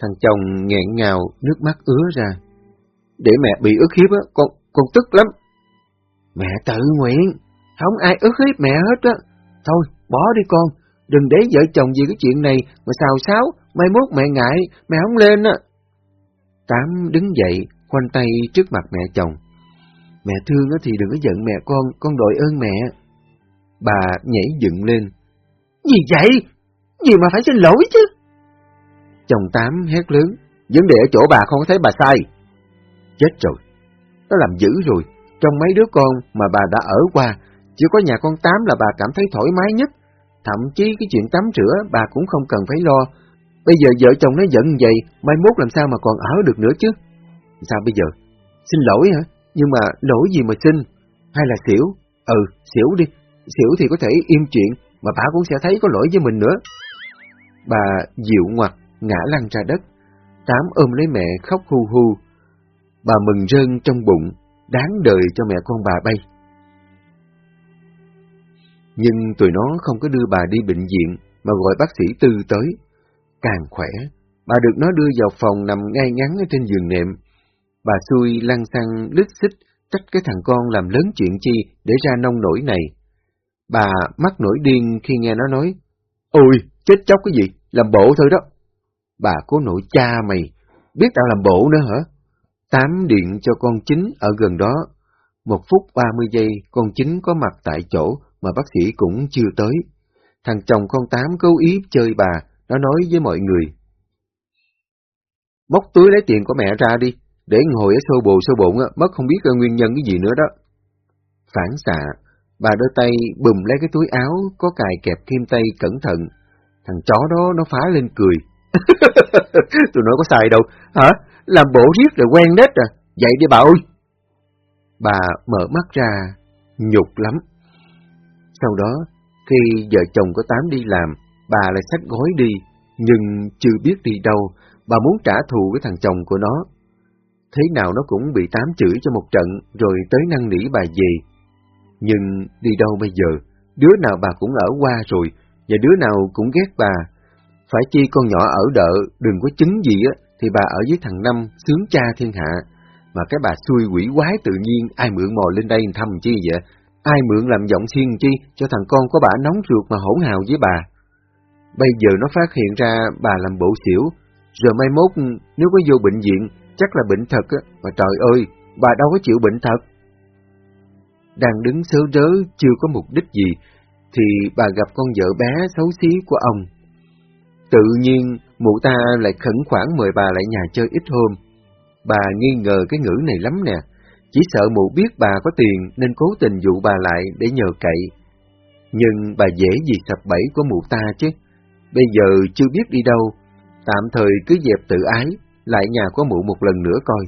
Thằng chồng nghẹn ngào, nước mắt ứa ra. Để mẹ bị ức hiếp á, con, con tức lắm. Mẹ tự nguyện, không ai ức hiếp mẹ hết á. Thôi, bỏ đi con, đừng để vợ chồng gì cái chuyện này mà xào xáo, mai mốt mẹ ngại, mẹ không lên á. Tám đứng dậy, khoanh tay trước mặt mẹ chồng. Mẹ thương thì đừng có giận mẹ con, con đội ơn mẹ. Bà nhảy dựng lên. Gì vậy? Gì mà phải xin lỗi chứ? Chồng Tám hét lớn, vấn đề ở chỗ bà không thấy bà sai. Chết rồi, nó làm dữ rồi, trong mấy đứa con mà bà đã ở qua, chỉ có nhà con Tám là bà cảm thấy thoải mái nhất. Thậm chí cái chuyện tắm rửa bà cũng không cần phải lo. Bây giờ vợ chồng nó giận vậy, mai mốt làm sao mà còn ở được nữa chứ? Sao bây giờ? Xin lỗi hả? Nhưng mà lỗi gì mà xin? Hay là xỉu? Ừ, xỉu đi. Xỉu thì có thể im chuyện, mà bà cũng sẽ thấy có lỗi với mình nữa. Bà dịu ngoặt, ngã lăn ra đất. Tám ôm lấy mẹ khóc hu hu. Bà mừng rơn trong bụng, đáng đời cho mẹ con bà bay. Nhưng tụi nó không có đưa bà đi bệnh viện, mà gọi bác sĩ Tư tới. Càng khỏe, bà được nó đưa vào phòng nằm ngay ngắn ở trên giường nệm. Bà xui lăn xăng lứt xích trách cái thằng con làm lớn chuyện chi để ra nông nổi này. Bà mắc nổi điên khi nghe nó nói, Ôi, chết chóc cái gì, làm bộ thôi đó. Bà cố nội cha mày, biết tao làm bộ nữa hả? Tám điện cho con chính ở gần đó. Một phút ba mươi giây, con chính có mặt tại chỗ mà bác sĩ cũng chưa tới. Thằng chồng con Tám cố ý chơi bà, nó nói với mọi người. Móc túi lấy tiền của mẹ ra đi, để ngồi ở xô bồ sâu bụng mất không biết ờ, nguyên nhân cái gì nữa đó. Phản xạ, bà đôi tay bùm lấy cái túi áo có cài kẹp kim tay cẩn thận. Thằng chó đó nó phá lên cười. Tụi nó có xài đâu, hả? Làm bộ riết rồi quen nết à, dậy đi bà ơi. Bà mở mắt ra, nhục lắm. Sau đó, khi vợ chồng có Tám đi làm, bà lại xách gói đi, nhưng chưa biết đi đâu, bà muốn trả thù với thằng chồng của nó. Thế nào nó cũng bị Tám chửi cho một trận, rồi tới năn nỉ bà về. Nhưng đi đâu bây giờ, đứa nào bà cũng ở qua rồi, và đứa nào cũng ghét bà. Phải chi con nhỏ ở đợ, đừng có chứng gì á, thì bà ở với thằng Năm, sướng cha thiên hạ. Mà cái bà xui quỷ quái tự nhiên, ai mượn mò lên đây thăm chi vậy? Ai mượn làm giọng xiên chi, cho thằng con có bà nóng ruột mà hỗn hào với bà. Bây giờ nó phát hiện ra bà làm bộ xỉu, rồi mai mốt nếu có vô bệnh viện, chắc là bệnh thật á, mà trời ơi, bà đâu có chịu bệnh thật. Đang đứng sớ rớ, chưa có mục đích gì, thì bà gặp con vợ bé xấu xí của ông. Tự nhiên, mụ ta lại khẩn khoản mời bà lại nhà chơi ít hôm. Bà nghi ngờ cái ngữ này lắm nè, chỉ sợ mụ biết bà có tiền nên cố tình dụ bà lại để nhờ cậy. Nhưng bà dễ gì sập bẫy của mụ ta chứ, bây giờ chưa biết đi đâu, tạm thời cứ dẹp tự ái, lại nhà của mụ một lần nữa coi.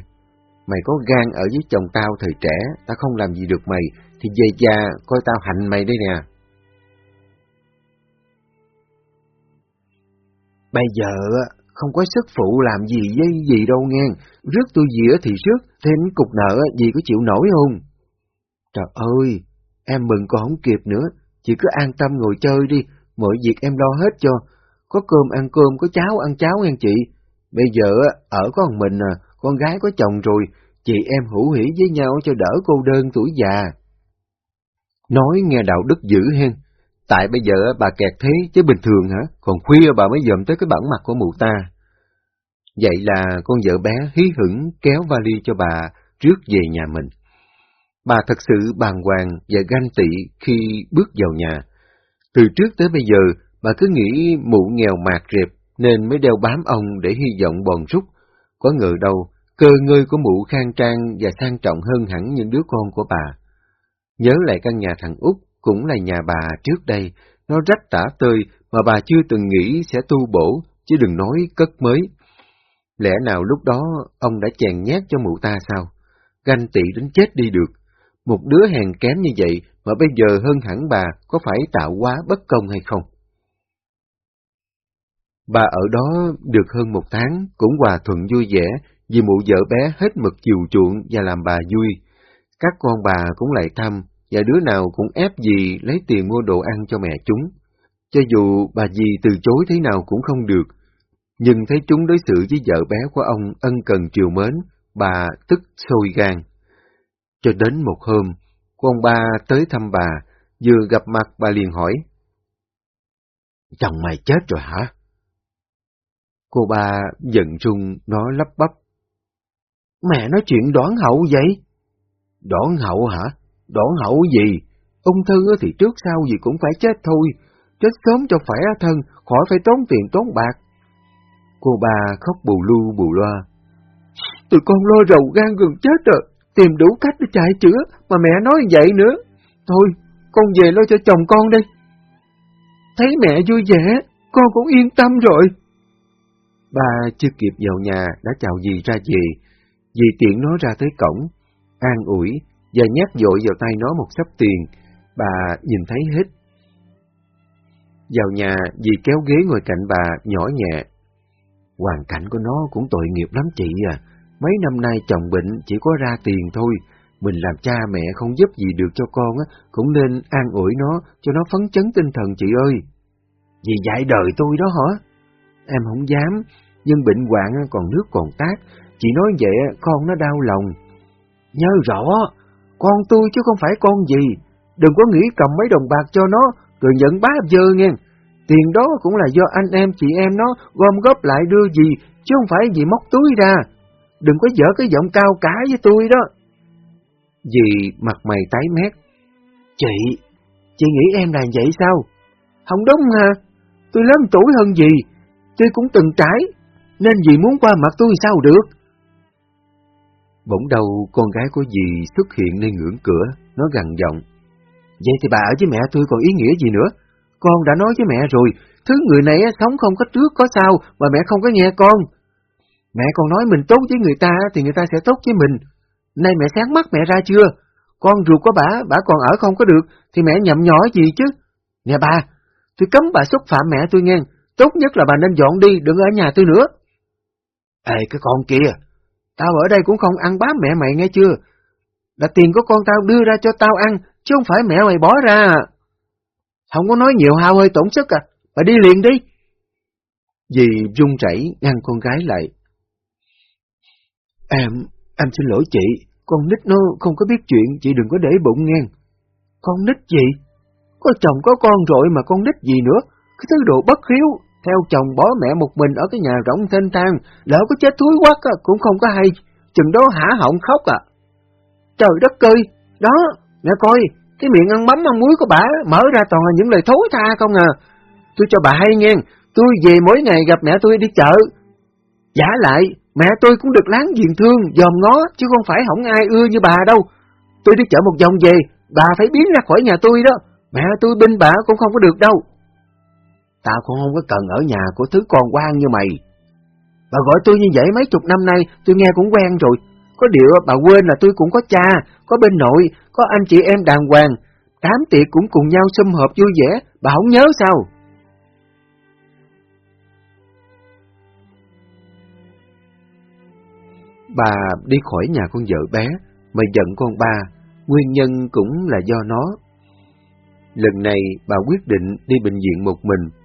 Mày có gan ở với chồng tao thời trẻ, tao không làm gì được mày, thì về già coi tao hạnh mày đây nè. Bây giờ không có sức phụ làm gì dây gì đâu nghe, rước tôi dĩa thì rước, thêm cục nợ gì có chịu nổi không? Trời ơi, em mừng còn không kịp nữa, chị cứ an tâm ngồi chơi đi, mọi việc em lo hết cho. Có cơm ăn cơm, có cháo ăn cháo nghe chị. Bây giờ ở có một mình à, con gái có chồng rồi, chị em hữu hỉ với nhau cho đỡ cô đơn tuổi già. Nói nghe đạo đức dữ hen, tại bây giờ bà kẹt thế chứ bình thường hả, còn khuya bà mới dòm tới cái bản mặt của mụ ta. Vậy là con vợ bé hí hửng kéo vali cho bà trước về nhà mình. Bà thật sự bàng hoàng và ganh tị khi bước vào nhà. Từ trước tới bây giờ, bà cứ nghĩ mụ nghèo mạt rệp nên mới đeo bám ông để hy vọng bòn rút. Có ngờ đâu, cơ ngơi của mụ khang trang và sang trọng hơn hẳn những đứa con của bà. Nhớ lại căn nhà thằng Út cũng là nhà bà trước đây, nó rách tả tơi mà bà chưa từng nghĩ sẽ tu bổ, chứ đừng nói cất mới. Lẽ nào lúc đó ông đã chèn nhát cho mụ ta sao? Ganh tị đến chết đi được. Một đứa hèn kém như vậy mà bây giờ hơn hẳn bà có phải tạo quá bất công hay không? Bà ở đó được hơn một tháng, cũng hòa thuận vui vẻ, vì mụ vợ bé hết mực chiều chuộng và làm bà vui. Các con bà cũng lại thăm, và đứa nào cũng ép dì lấy tiền mua đồ ăn cho mẹ chúng. Cho dù bà dì từ chối thế nào cũng không được, nhưng thấy chúng đối xử với vợ bé của ông ân cần triều mến, bà tức sôi gan. Cho đến một hôm, con ba tới thăm bà, vừa gặp mặt bà liền hỏi. Chồng mày chết rồi hả? Cô ba giận rung, nó lắp bắp. Mẹ nói chuyện đoán hậu vậy? Đoán hậu hả? Đoạn hậu gì? Ung thư thì trước sau gì cũng phải chết thôi. Chết sớm cho khỏe thân, khỏi phải tốn tiền tốn bạc. Cô bà khóc bù lu bù loa. Tụi con lo rầu gan gần chết rồi, tìm đủ cách để chạy chữa, mà mẹ nói vậy nữa. Thôi, con về lo cho chồng con đi. Thấy mẹ vui vẻ, con cũng yên tâm rồi. Bà chưa kịp vào nhà đã chào dì ra về, dì tiện nó ra tới cổng, an ủi và nhát dội vào tay nó một sắp tiền, bà nhìn thấy hết. Vào nhà, dì kéo ghế ngồi cạnh bà, nhỏ nhẹ. Hoàn cảnh của nó cũng tội nghiệp lắm chị à, mấy năm nay chồng bệnh chỉ có ra tiền thôi, mình làm cha mẹ không giúp gì được cho con á, cũng nên an ủi nó, cho nó phấn chấn tinh thần chị ơi. Dì dạy đời tôi đó hả? Em không dám, nhưng bệnh hoạn còn nước còn tát, chị nói vậy con nó đau lòng. Nhớ rõ, con tôi chứ không phải con gì, đừng có nghĩ cầm mấy đồng bạc cho nó, rồi nhận bá dơ nghe. Tiền đó cũng là do anh em chị em nó gom góp lại đưa gì, chứ không phải gì móc túi ra. Đừng có dở cái giọng cao cả với tôi đó. Dì mặt mày tái mét. Chị, chị nghĩ em là vậy sao? Không đúng hả? Tôi lớn tuổi hơn gì, tôi cũng từng trải, nên dì muốn qua mặt tôi sao được? Bỗng đầu con gái của dì xuất hiện nơi ngưỡng cửa, nó gằn giọng. Vậy thì bà ở với mẹ tôi còn ý nghĩa gì nữa? Con đã nói với mẹ rồi, thứ người này sống không có trước có sau mà mẹ không có nghe con. Mẹ còn nói mình tốt với người ta thì người ta sẽ tốt với mình. Nay mẹ sáng mắt mẹ ra chưa? Con ruột của bà, bà còn ở không có được, thì mẹ nhậm nhỏ gì chứ? Nè bà, tôi cấm bà xúc phạm mẹ tôi nghe, tốt nhất là bà nên dọn đi, đừng ở nhà tôi nữa. Ê cái con kia, tao ở đây cũng không ăn bám mẹ mày nghe chưa? Là tiền của con tao đưa ra cho tao ăn, chứ không phải mẹ mày bỏ ra. Không có nói nhiều hao hơi tổn sức à, bà đi liền đi. Dì run rẩy ngăn con gái lại. Em, em xin lỗi chị, con nít nó không có biết chuyện, chị đừng có để bụng nghe. Con nít gì? Có chồng có con rồi mà con nít gì nữa, cái thứ đồ bất hiếu, theo chồng bỏ mẹ một mình ở cái nhà rộng thênh thang, lỡ có chết thúi quắc cũng không có hay, chừng đó hả họng khóc à. Trời đất ơi, đó, nghe coi, cái miệng ăn mắm ăn muối của bà mở ra toàn là những lời thối tha không à. Tôi cho bà hay nghe, tôi về mỗi ngày gặp mẹ tôi đi chợ. Giả lại, mẹ tôi cũng được láng giềng thương, dòm ngó, chứ không phải không ai ưa như bà đâu. Tôi đi chợ một vòng về, bà phải biến ra khỏi nhà tôi đó. Mẹ tôi binh bà cũng không có được đâu. Tao cũng không có cần ở nhà của thứ con quan như mày. Bà gọi tôi như vậy mấy chục năm nay, tôi nghe cũng quen rồi. Có điều bà quên là tôi cũng có cha, có bên nội, có anh chị em đàng hoàng. Đám tiệc cũng cùng nhau sum họp vui vẻ, bà không nhớ sao? Bà đi khỏi nhà con vợ bé, mà giận con ba, nguyên nhân cũng là do nó. Lần này bà quyết định đi bệnh viện một mình.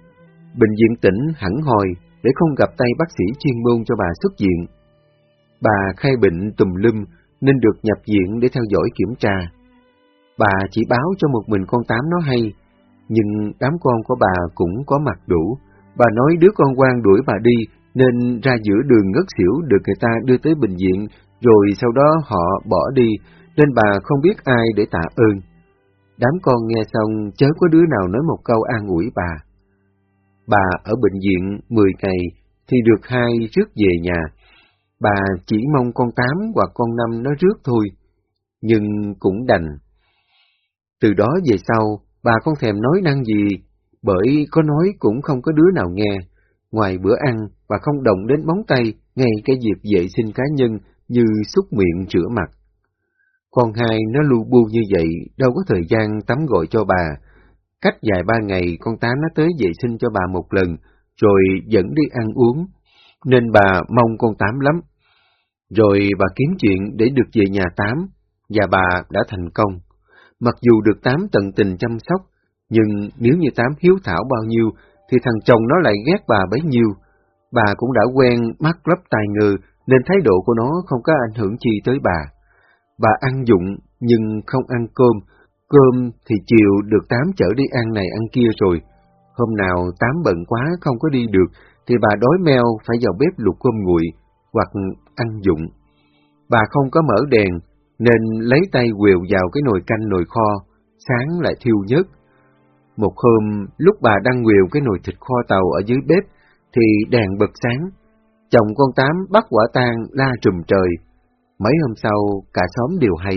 Bệnh viện tỉnh hẳn hồi để không gặp tay bác sĩ chuyên môn cho bà xuất viện. Bà khai bệnh tùm lum nên được nhập viện để theo dõi kiểm tra. Bà chỉ báo cho một mình con Tám nó hay, nhưng đám con của bà cũng có mặt đủ. Bà nói đứa con quan đuổi bà đi nên ra giữa đường ngất xỉu được người ta đưa tới bệnh viện, rồi sau đó họ bỏ đi, nên bà không biết ai để tạ ơn. Đám con nghe xong chớ có đứa nào nói một câu an ủi bà. Bà ở bệnh viện 10 ngày thì được hai rước về nhà. Bà chỉ mong con tám hoặc con năm nó rước thôi, nhưng cũng đành. Từ đó về sau, bà không thèm nói năng gì, bởi có nói cũng không có đứa nào nghe. Ngoài bữa ăn, bà không động đến móng tay, ngay cái việc vệ sinh cá nhân như xúc miệng rửa mặt. Con hai nó lu bu như vậy, đâu có thời gian tắm gội cho bà. Cách dài ba ngày, con tám nó tới vệ sinh cho bà một lần, rồi dẫn đi ăn uống, nên bà mong con tám lắm. Rồi bà kiếm chuyện để được về nhà tám, và bà đã thành công. Mặc dù được Tám tận tình chăm sóc, nhưng nếu như Tám hiếu thảo bao nhiêu, thì thằng chồng nó lại ghét bà bấy nhiêu. Bà cũng đã quen mắt lấp tài ngừ, nên thái độ của nó không có ảnh hưởng chi tới bà. Bà ăn dụng, nhưng không ăn cơm. Cơm thì chiều được Tám chở đi ăn này ăn kia rồi. Hôm nào Tám bận quá không có đi được, thì bà đói meo phải vào bếp luộc cơm nguội, hoặc ăn dụng. Bà không có mở đèn, nên lấy tay quều vào cái nồi canh nồi kho, sáng lại thiêu nhất. Một hôm, lúc bà đang quều cái nồi thịt kho tàu ở dưới bếp, thì đèn bật sáng. Chồng con Tám bắt quả tang la trùm trời. Mấy hôm sau, cả xóm đều hay.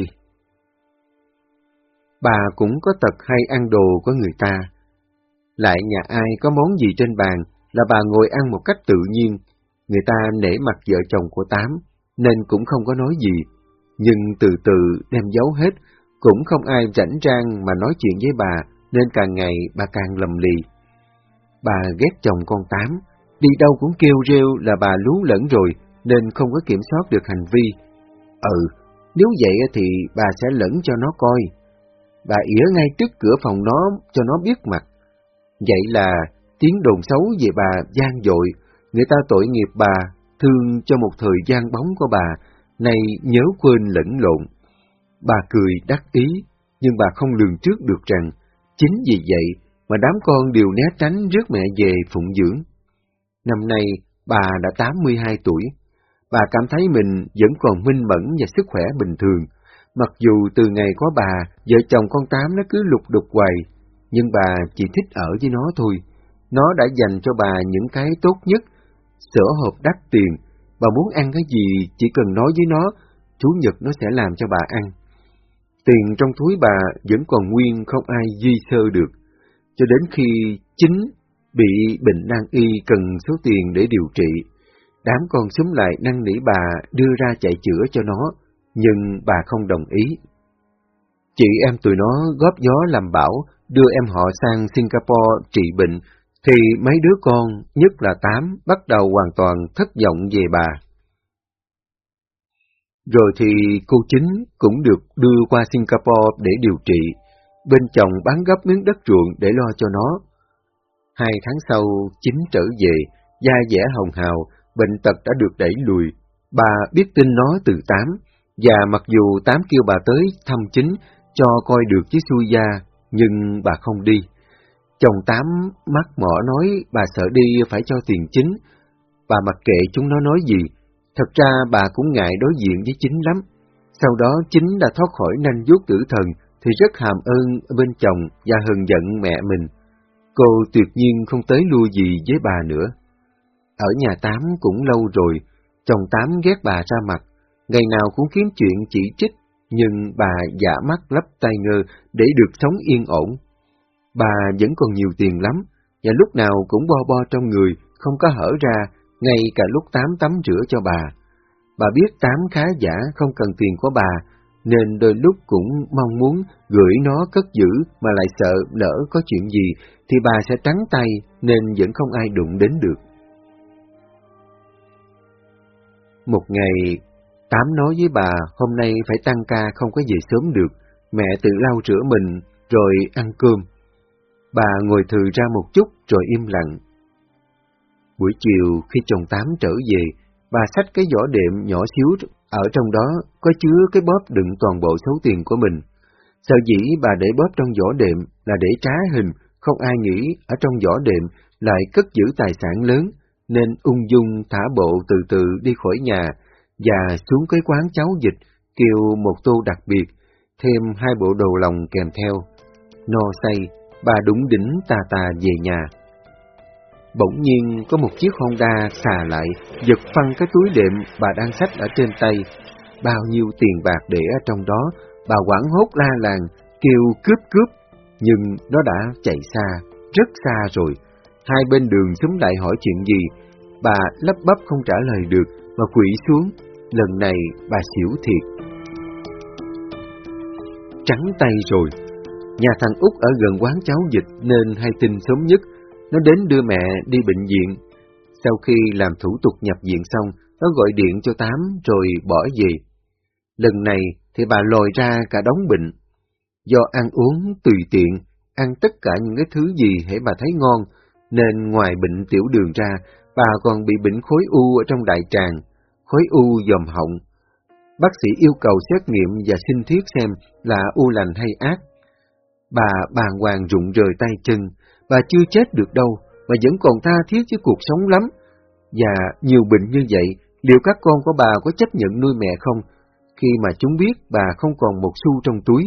Bà cũng có tật hay ăn đồ của người ta. Lại nhà ai có món gì trên bàn là bà ngồi ăn một cách tự nhiên. Người ta nể mặt vợ chồng của Tám, nên cũng không có nói gì. Nhưng từ từ đem giấu hết, cũng không ai rảnh rang mà nói chuyện với bà, nên càng ngày bà càng lầm lì. Bà ghét chồng con Tám, đi đâu cũng kêu rêu là bà lú lẫn rồi, nên không có kiểm soát được hành vi. Ừ, nếu vậy thì bà sẽ lẫn cho nó coi. Bà ỉa ngay trước cửa phòng nó cho nó biết mặt. Vậy là tiếng đồn xấu về bà gian dội, người ta tội nghiệp bà, thương cho một thời gian bóng của bà, nay nhớ quên lẫn lộn. Bà cười đắc ý, nhưng bà không lường trước được rằng, chính vì vậy mà đám con đều né tránh rước mẹ về phụng dưỡng. Năm nay, bà đã 82 tuổi. Bà cảm thấy mình vẫn còn minh mẫn và sức khỏe bình thường. Mặc dù từ ngày có bà, vợ chồng con Tám nó cứ lục đục hoài, nhưng bà chỉ thích ở với nó thôi. Nó đã dành cho bà những cái tốt nhất, sữa hộp đắt tiền. Bà muốn ăn cái gì chỉ cần nói với nó, Chủ nhật nó sẽ làm cho bà ăn. Tiền trong túi bà vẫn còn nguyên không ai di sơ được. Cho đến khi chính bị bệnh nan y cần số tiền để điều trị, đám con xúm lại năn nỉ bà đưa ra chạy chữa cho nó, nhưng bà không đồng ý. Chị em tụi nó góp gió làm bảo đưa em họ sang Singapore trị bệnh, thì mấy đứa con, nhất là Tám, bắt đầu hoàn toàn thất vọng về bà. Rồi thì cô chính cũng được đưa qua Singapore để điều trị, bên chồng bán gấp miếng đất ruộng để lo cho nó. Hai tháng sau, chính trở về, da dẻ hồng hào, bệnh tật đã được đẩy lùi. Bà biết tin nó từ Tám, và mặc dù Tám kêu bà tới thăm chính, cho coi được chiếc xuôi da, nhưng bà không đi. Chồng Tám mắt mỏ nói bà sợ đi phải cho tiền chính. Bà mặc kệ chúng nó nói gì, thật ra bà cũng ngại đối diện với chính lắm. Sau đó chính đã thoát khỏi nanh vuốt tử thần thì rất hàm ơn bên chồng và hờn giận mẹ mình. Cô tuyệt nhiên không tới lui gì với bà nữa. Ở nhà Tám cũng lâu rồi, chồng Tám ghét bà ra mặt, ngày nào cũng kiếm chuyện chỉ trích, nhưng bà giả mắt lấp tay ngơ để được sống yên ổn. Bà vẫn còn nhiều tiền lắm, và lúc nào cũng bo bo trong người, không có hở ra, ngay cả lúc Tám tắm rửa cho bà. Bà biết Tám khá giả, không cần tiền của bà, nên đôi lúc cũng mong muốn gửi nó cất giữ mà lại sợ lỡ có chuyện gì thì bà sẽ trắng tay nên vẫn không ai đụng đến được. Một ngày, Tám nói với bà hôm nay phải tăng ca không có về sớm được, mẹ tự lau rửa mình rồi ăn cơm. Bà ngồi thừ ra một chút rồi im lặng. Buổi chiều khi chồng Tám trở về, bà xách cái giỏ đệm nhỏ xíu ở trong đó có chứa cái bóp đựng toàn bộ số tiền của mình. Sợ dĩ bà để bóp trong giỏ đệm là để trá hình, không ai nghĩ ở trong giỏ đệm lại cất giữ tài sản lớn, nên ung dung thả bộ từ từ đi khỏi nhà và xuống cái quán cháo dịch kêu một tô đặc biệt, thêm hai bộ đồ lòng kèm theo. No say, bà đúng đỉnh tà tà về nhà. Bỗng nhiên có một chiếc Honda xà lại, giật phăng cái túi đệm bà đang xách ở trên tay. Bao nhiêu tiền bạc để ở trong đó, bà quảng hốt la làng, kêu cướp cướp, nhưng nó đã chạy xa, rất xa rồi. Hai bên đường súng lại hỏi chuyện gì, bà lấp bắp không trả lời được, mà quỷ xuống. Lần này bà xỉu thiệt. Trắng tay rồi. Nhà thằng Út ở gần quán cháo dịch nên hay tin sớm nhất nó đến đưa mẹ đi bệnh viện. Sau khi làm thủ tục nhập viện xong, nó gọi điện cho Tám rồi bỏ về. Lần này thì bà lòi ra cả đống bệnh. Do ăn uống tùy tiện, ăn tất cả những cái thứ gì hãy bà thấy ngon, nên ngoài bệnh tiểu đường ra, bà còn bị bệnh khối u ở trong đại tràng, khối u dòm họng. Bác sĩ yêu cầu xét nghiệm và xin thiết xem là u lành hay ác. Bà bàng hoàng rụng rời tay chân, bà chưa chết được đâu, mà vẫn còn tha thiết với cuộc sống lắm. Và nhiều bệnh như vậy, liệu các con của bà có chấp nhận nuôi mẹ không, khi mà chúng biết bà không còn một xu trong túi?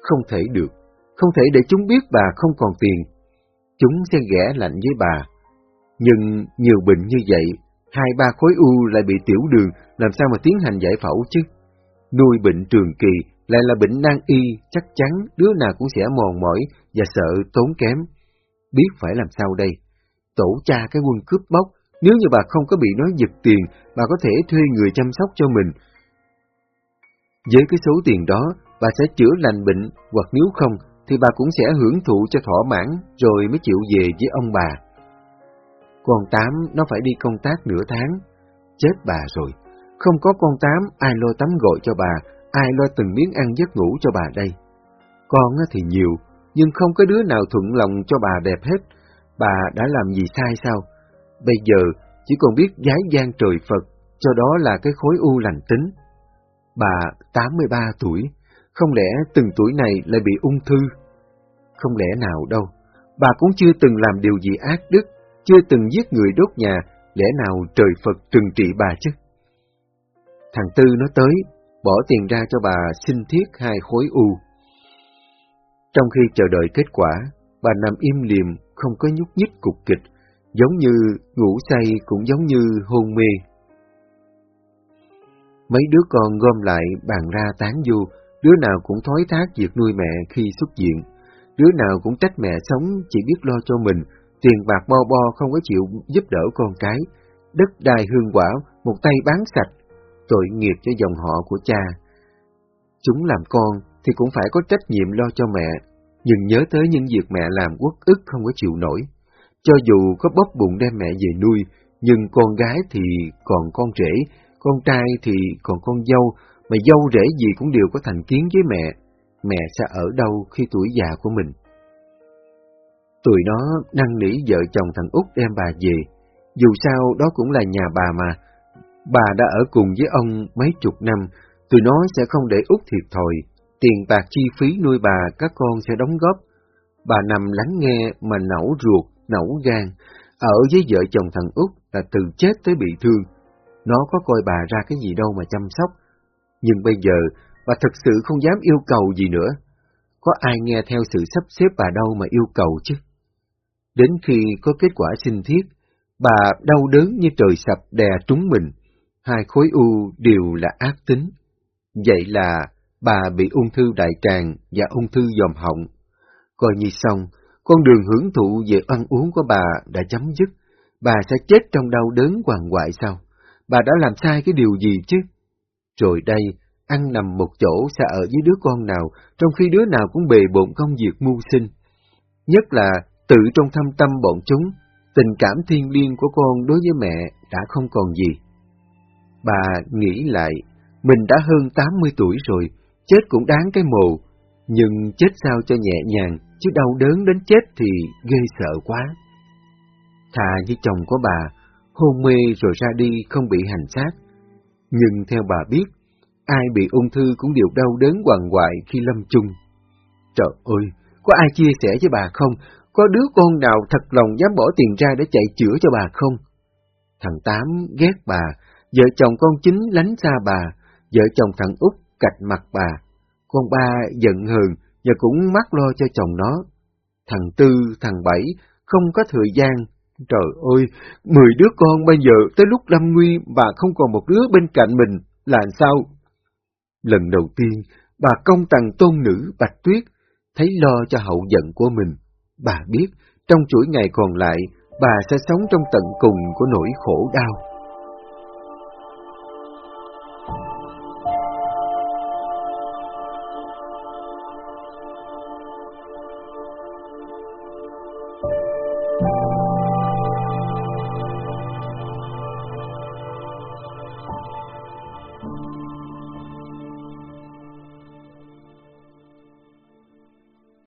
Không thể được, không thể để chúng biết bà không còn tiền. Chúng sẽ ghẻ lạnh với bà. Nhưng nhiều bệnh như vậy, hai ba khối u lại bị tiểu đường, làm sao mà tiến hành giải phẫu chứ? Nuôi bệnh trường kỳ lại là bệnh nan y, chắc chắn đứa nào cũng sẽ mòn mỏi và sợ tốn kém. Biết phải làm sao đây? Tổ cha cái quân cướp bóc, nếu như bà không có bị nói giật tiền, bà có thể thuê người chăm sóc cho mình. Với cái số tiền đó, bà sẽ chữa lành bệnh, hoặc nếu không, thì bà cũng sẽ hưởng thụ cho thỏa mãn, rồi mới chịu về với ông bà. Con Tám nó phải đi công tác nửa tháng. Chết bà rồi, không có con Tám, ai lo tắm gội cho bà, ai lo từng miếng ăn giấc ngủ cho bà đây. Con thì nhiều, nhưng không có đứa nào thuận lòng cho bà đẹp hết. Bà đã làm gì sai sao? Bây giờ chỉ còn biết giái gian trời Phật, cho đó là cái khối u lành tính. Bà 83 tuổi, không lẽ từng tuổi này lại bị ung thư? Không lẽ nào đâu, bà cũng chưa từng làm điều gì ác đức, chưa từng giết người đốt nhà, lẽ nào trời Phật trừng trị bà chứ? Thằng Tư nó tới, bỏ tiền ra cho bà xin thiết hai khối u. Trong khi chờ đợi kết quả, bà nằm im liềm, không có nhúc nhích cục kịch, giống như ngủ say cũng giống như hôn mê. Mấy đứa con gom lại bàn ra tán du, đứa nào cũng thói thác việc nuôi mẹ khi xuất diện, đứa nào cũng trách mẹ sống chỉ biết lo cho mình, tiền bạc bo bo không có chịu giúp đỡ con cái, đất đai hương quả, một tay bán sạch, tội nghiệp cho dòng họ của cha. Chúng làm con thì cũng phải có trách nhiệm lo cho mẹ, nhưng nhớ tới những việc mẹ làm quốc ức không có chịu nổi. Cho dù có bóp bụng đem mẹ về nuôi, nhưng con gái thì còn con rể, con trai thì còn con dâu, mà dâu rể gì cũng đều có thành kiến với mẹ. Mẹ sẽ ở đâu khi tuổi già của mình? Tụi nó năn nỉ vợ chồng thằng Út đem bà về. Dù sao đó cũng là nhà bà mà. Bà đã ở cùng với ông mấy chục năm, tụi nó sẽ không để Út thiệt thòi. Tiền bạc chi phí nuôi bà các con sẽ đóng góp. Bà nằm lắng nghe mà nẫu ruột, nẫu gan. Ở với vợ chồng thằng Út là từ chết tới bị thương. Nó có coi bà ra cái gì đâu mà chăm sóc. Nhưng bây giờ, bà thật sự không dám yêu cầu gì nữa. Có ai nghe theo sự sắp xếp bà đâu mà yêu cầu chứ? Đến khi có kết quả sinh thiết, bà đau đớn như trời sập đè trúng mình. Hai khối u đều là ác tính. Vậy là bà bị ung thư đại tràng và ung thư dòm họng. Coi như xong, con đường hưởng thụ về ăn uống của bà đã chấm dứt. Bà sẽ chết trong đau đớn hoàng hoại sao? Bà đã làm sai cái điều gì chứ? Rồi đây, ăn nằm một chỗ sẽ ở với đứa con nào, trong khi đứa nào cũng bề bộn công việc mưu sinh. Nhất là tự trong thâm tâm bọn chúng, tình cảm thiên liêng của con đối với mẹ đã không còn gì. Bà nghĩ lại, mình đã hơn 80 tuổi rồi, chết cũng đáng cái mồ, nhưng chết sao cho nhẹ nhàng, chứ đau đớn đến chết thì ghê sợ quá. Thà như chồng của bà, hôn mê rồi ra đi không bị hành xác. Nhưng theo bà biết, ai bị ung thư cũng đều đau đớn hoàng hoại khi lâm chung. Trời ơi, có ai chia sẻ với bà không? Có đứa con nào thật lòng dám bỏ tiền ra để chạy chữa cho bà không? Thằng Tám ghét bà, vợ chồng con chính lánh xa bà, vợ chồng thằng Út cạch mặt bà. Con ba giận hờn và cũng mắc lo cho chồng nó. Thằng Tư, thằng Bảy không có thời gian. Trời ơi, mười đứa con bây giờ tới lúc lâm nguy bà không còn một đứa bên cạnh mình, là sao? Lần đầu tiên, bà công tặng tôn nữ Bạch Tuyết thấy lo cho hậu giận của mình. Bà biết, trong chuỗi ngày còn lại, bà sẽ sống trong tận cùng của nỗi khổ đau.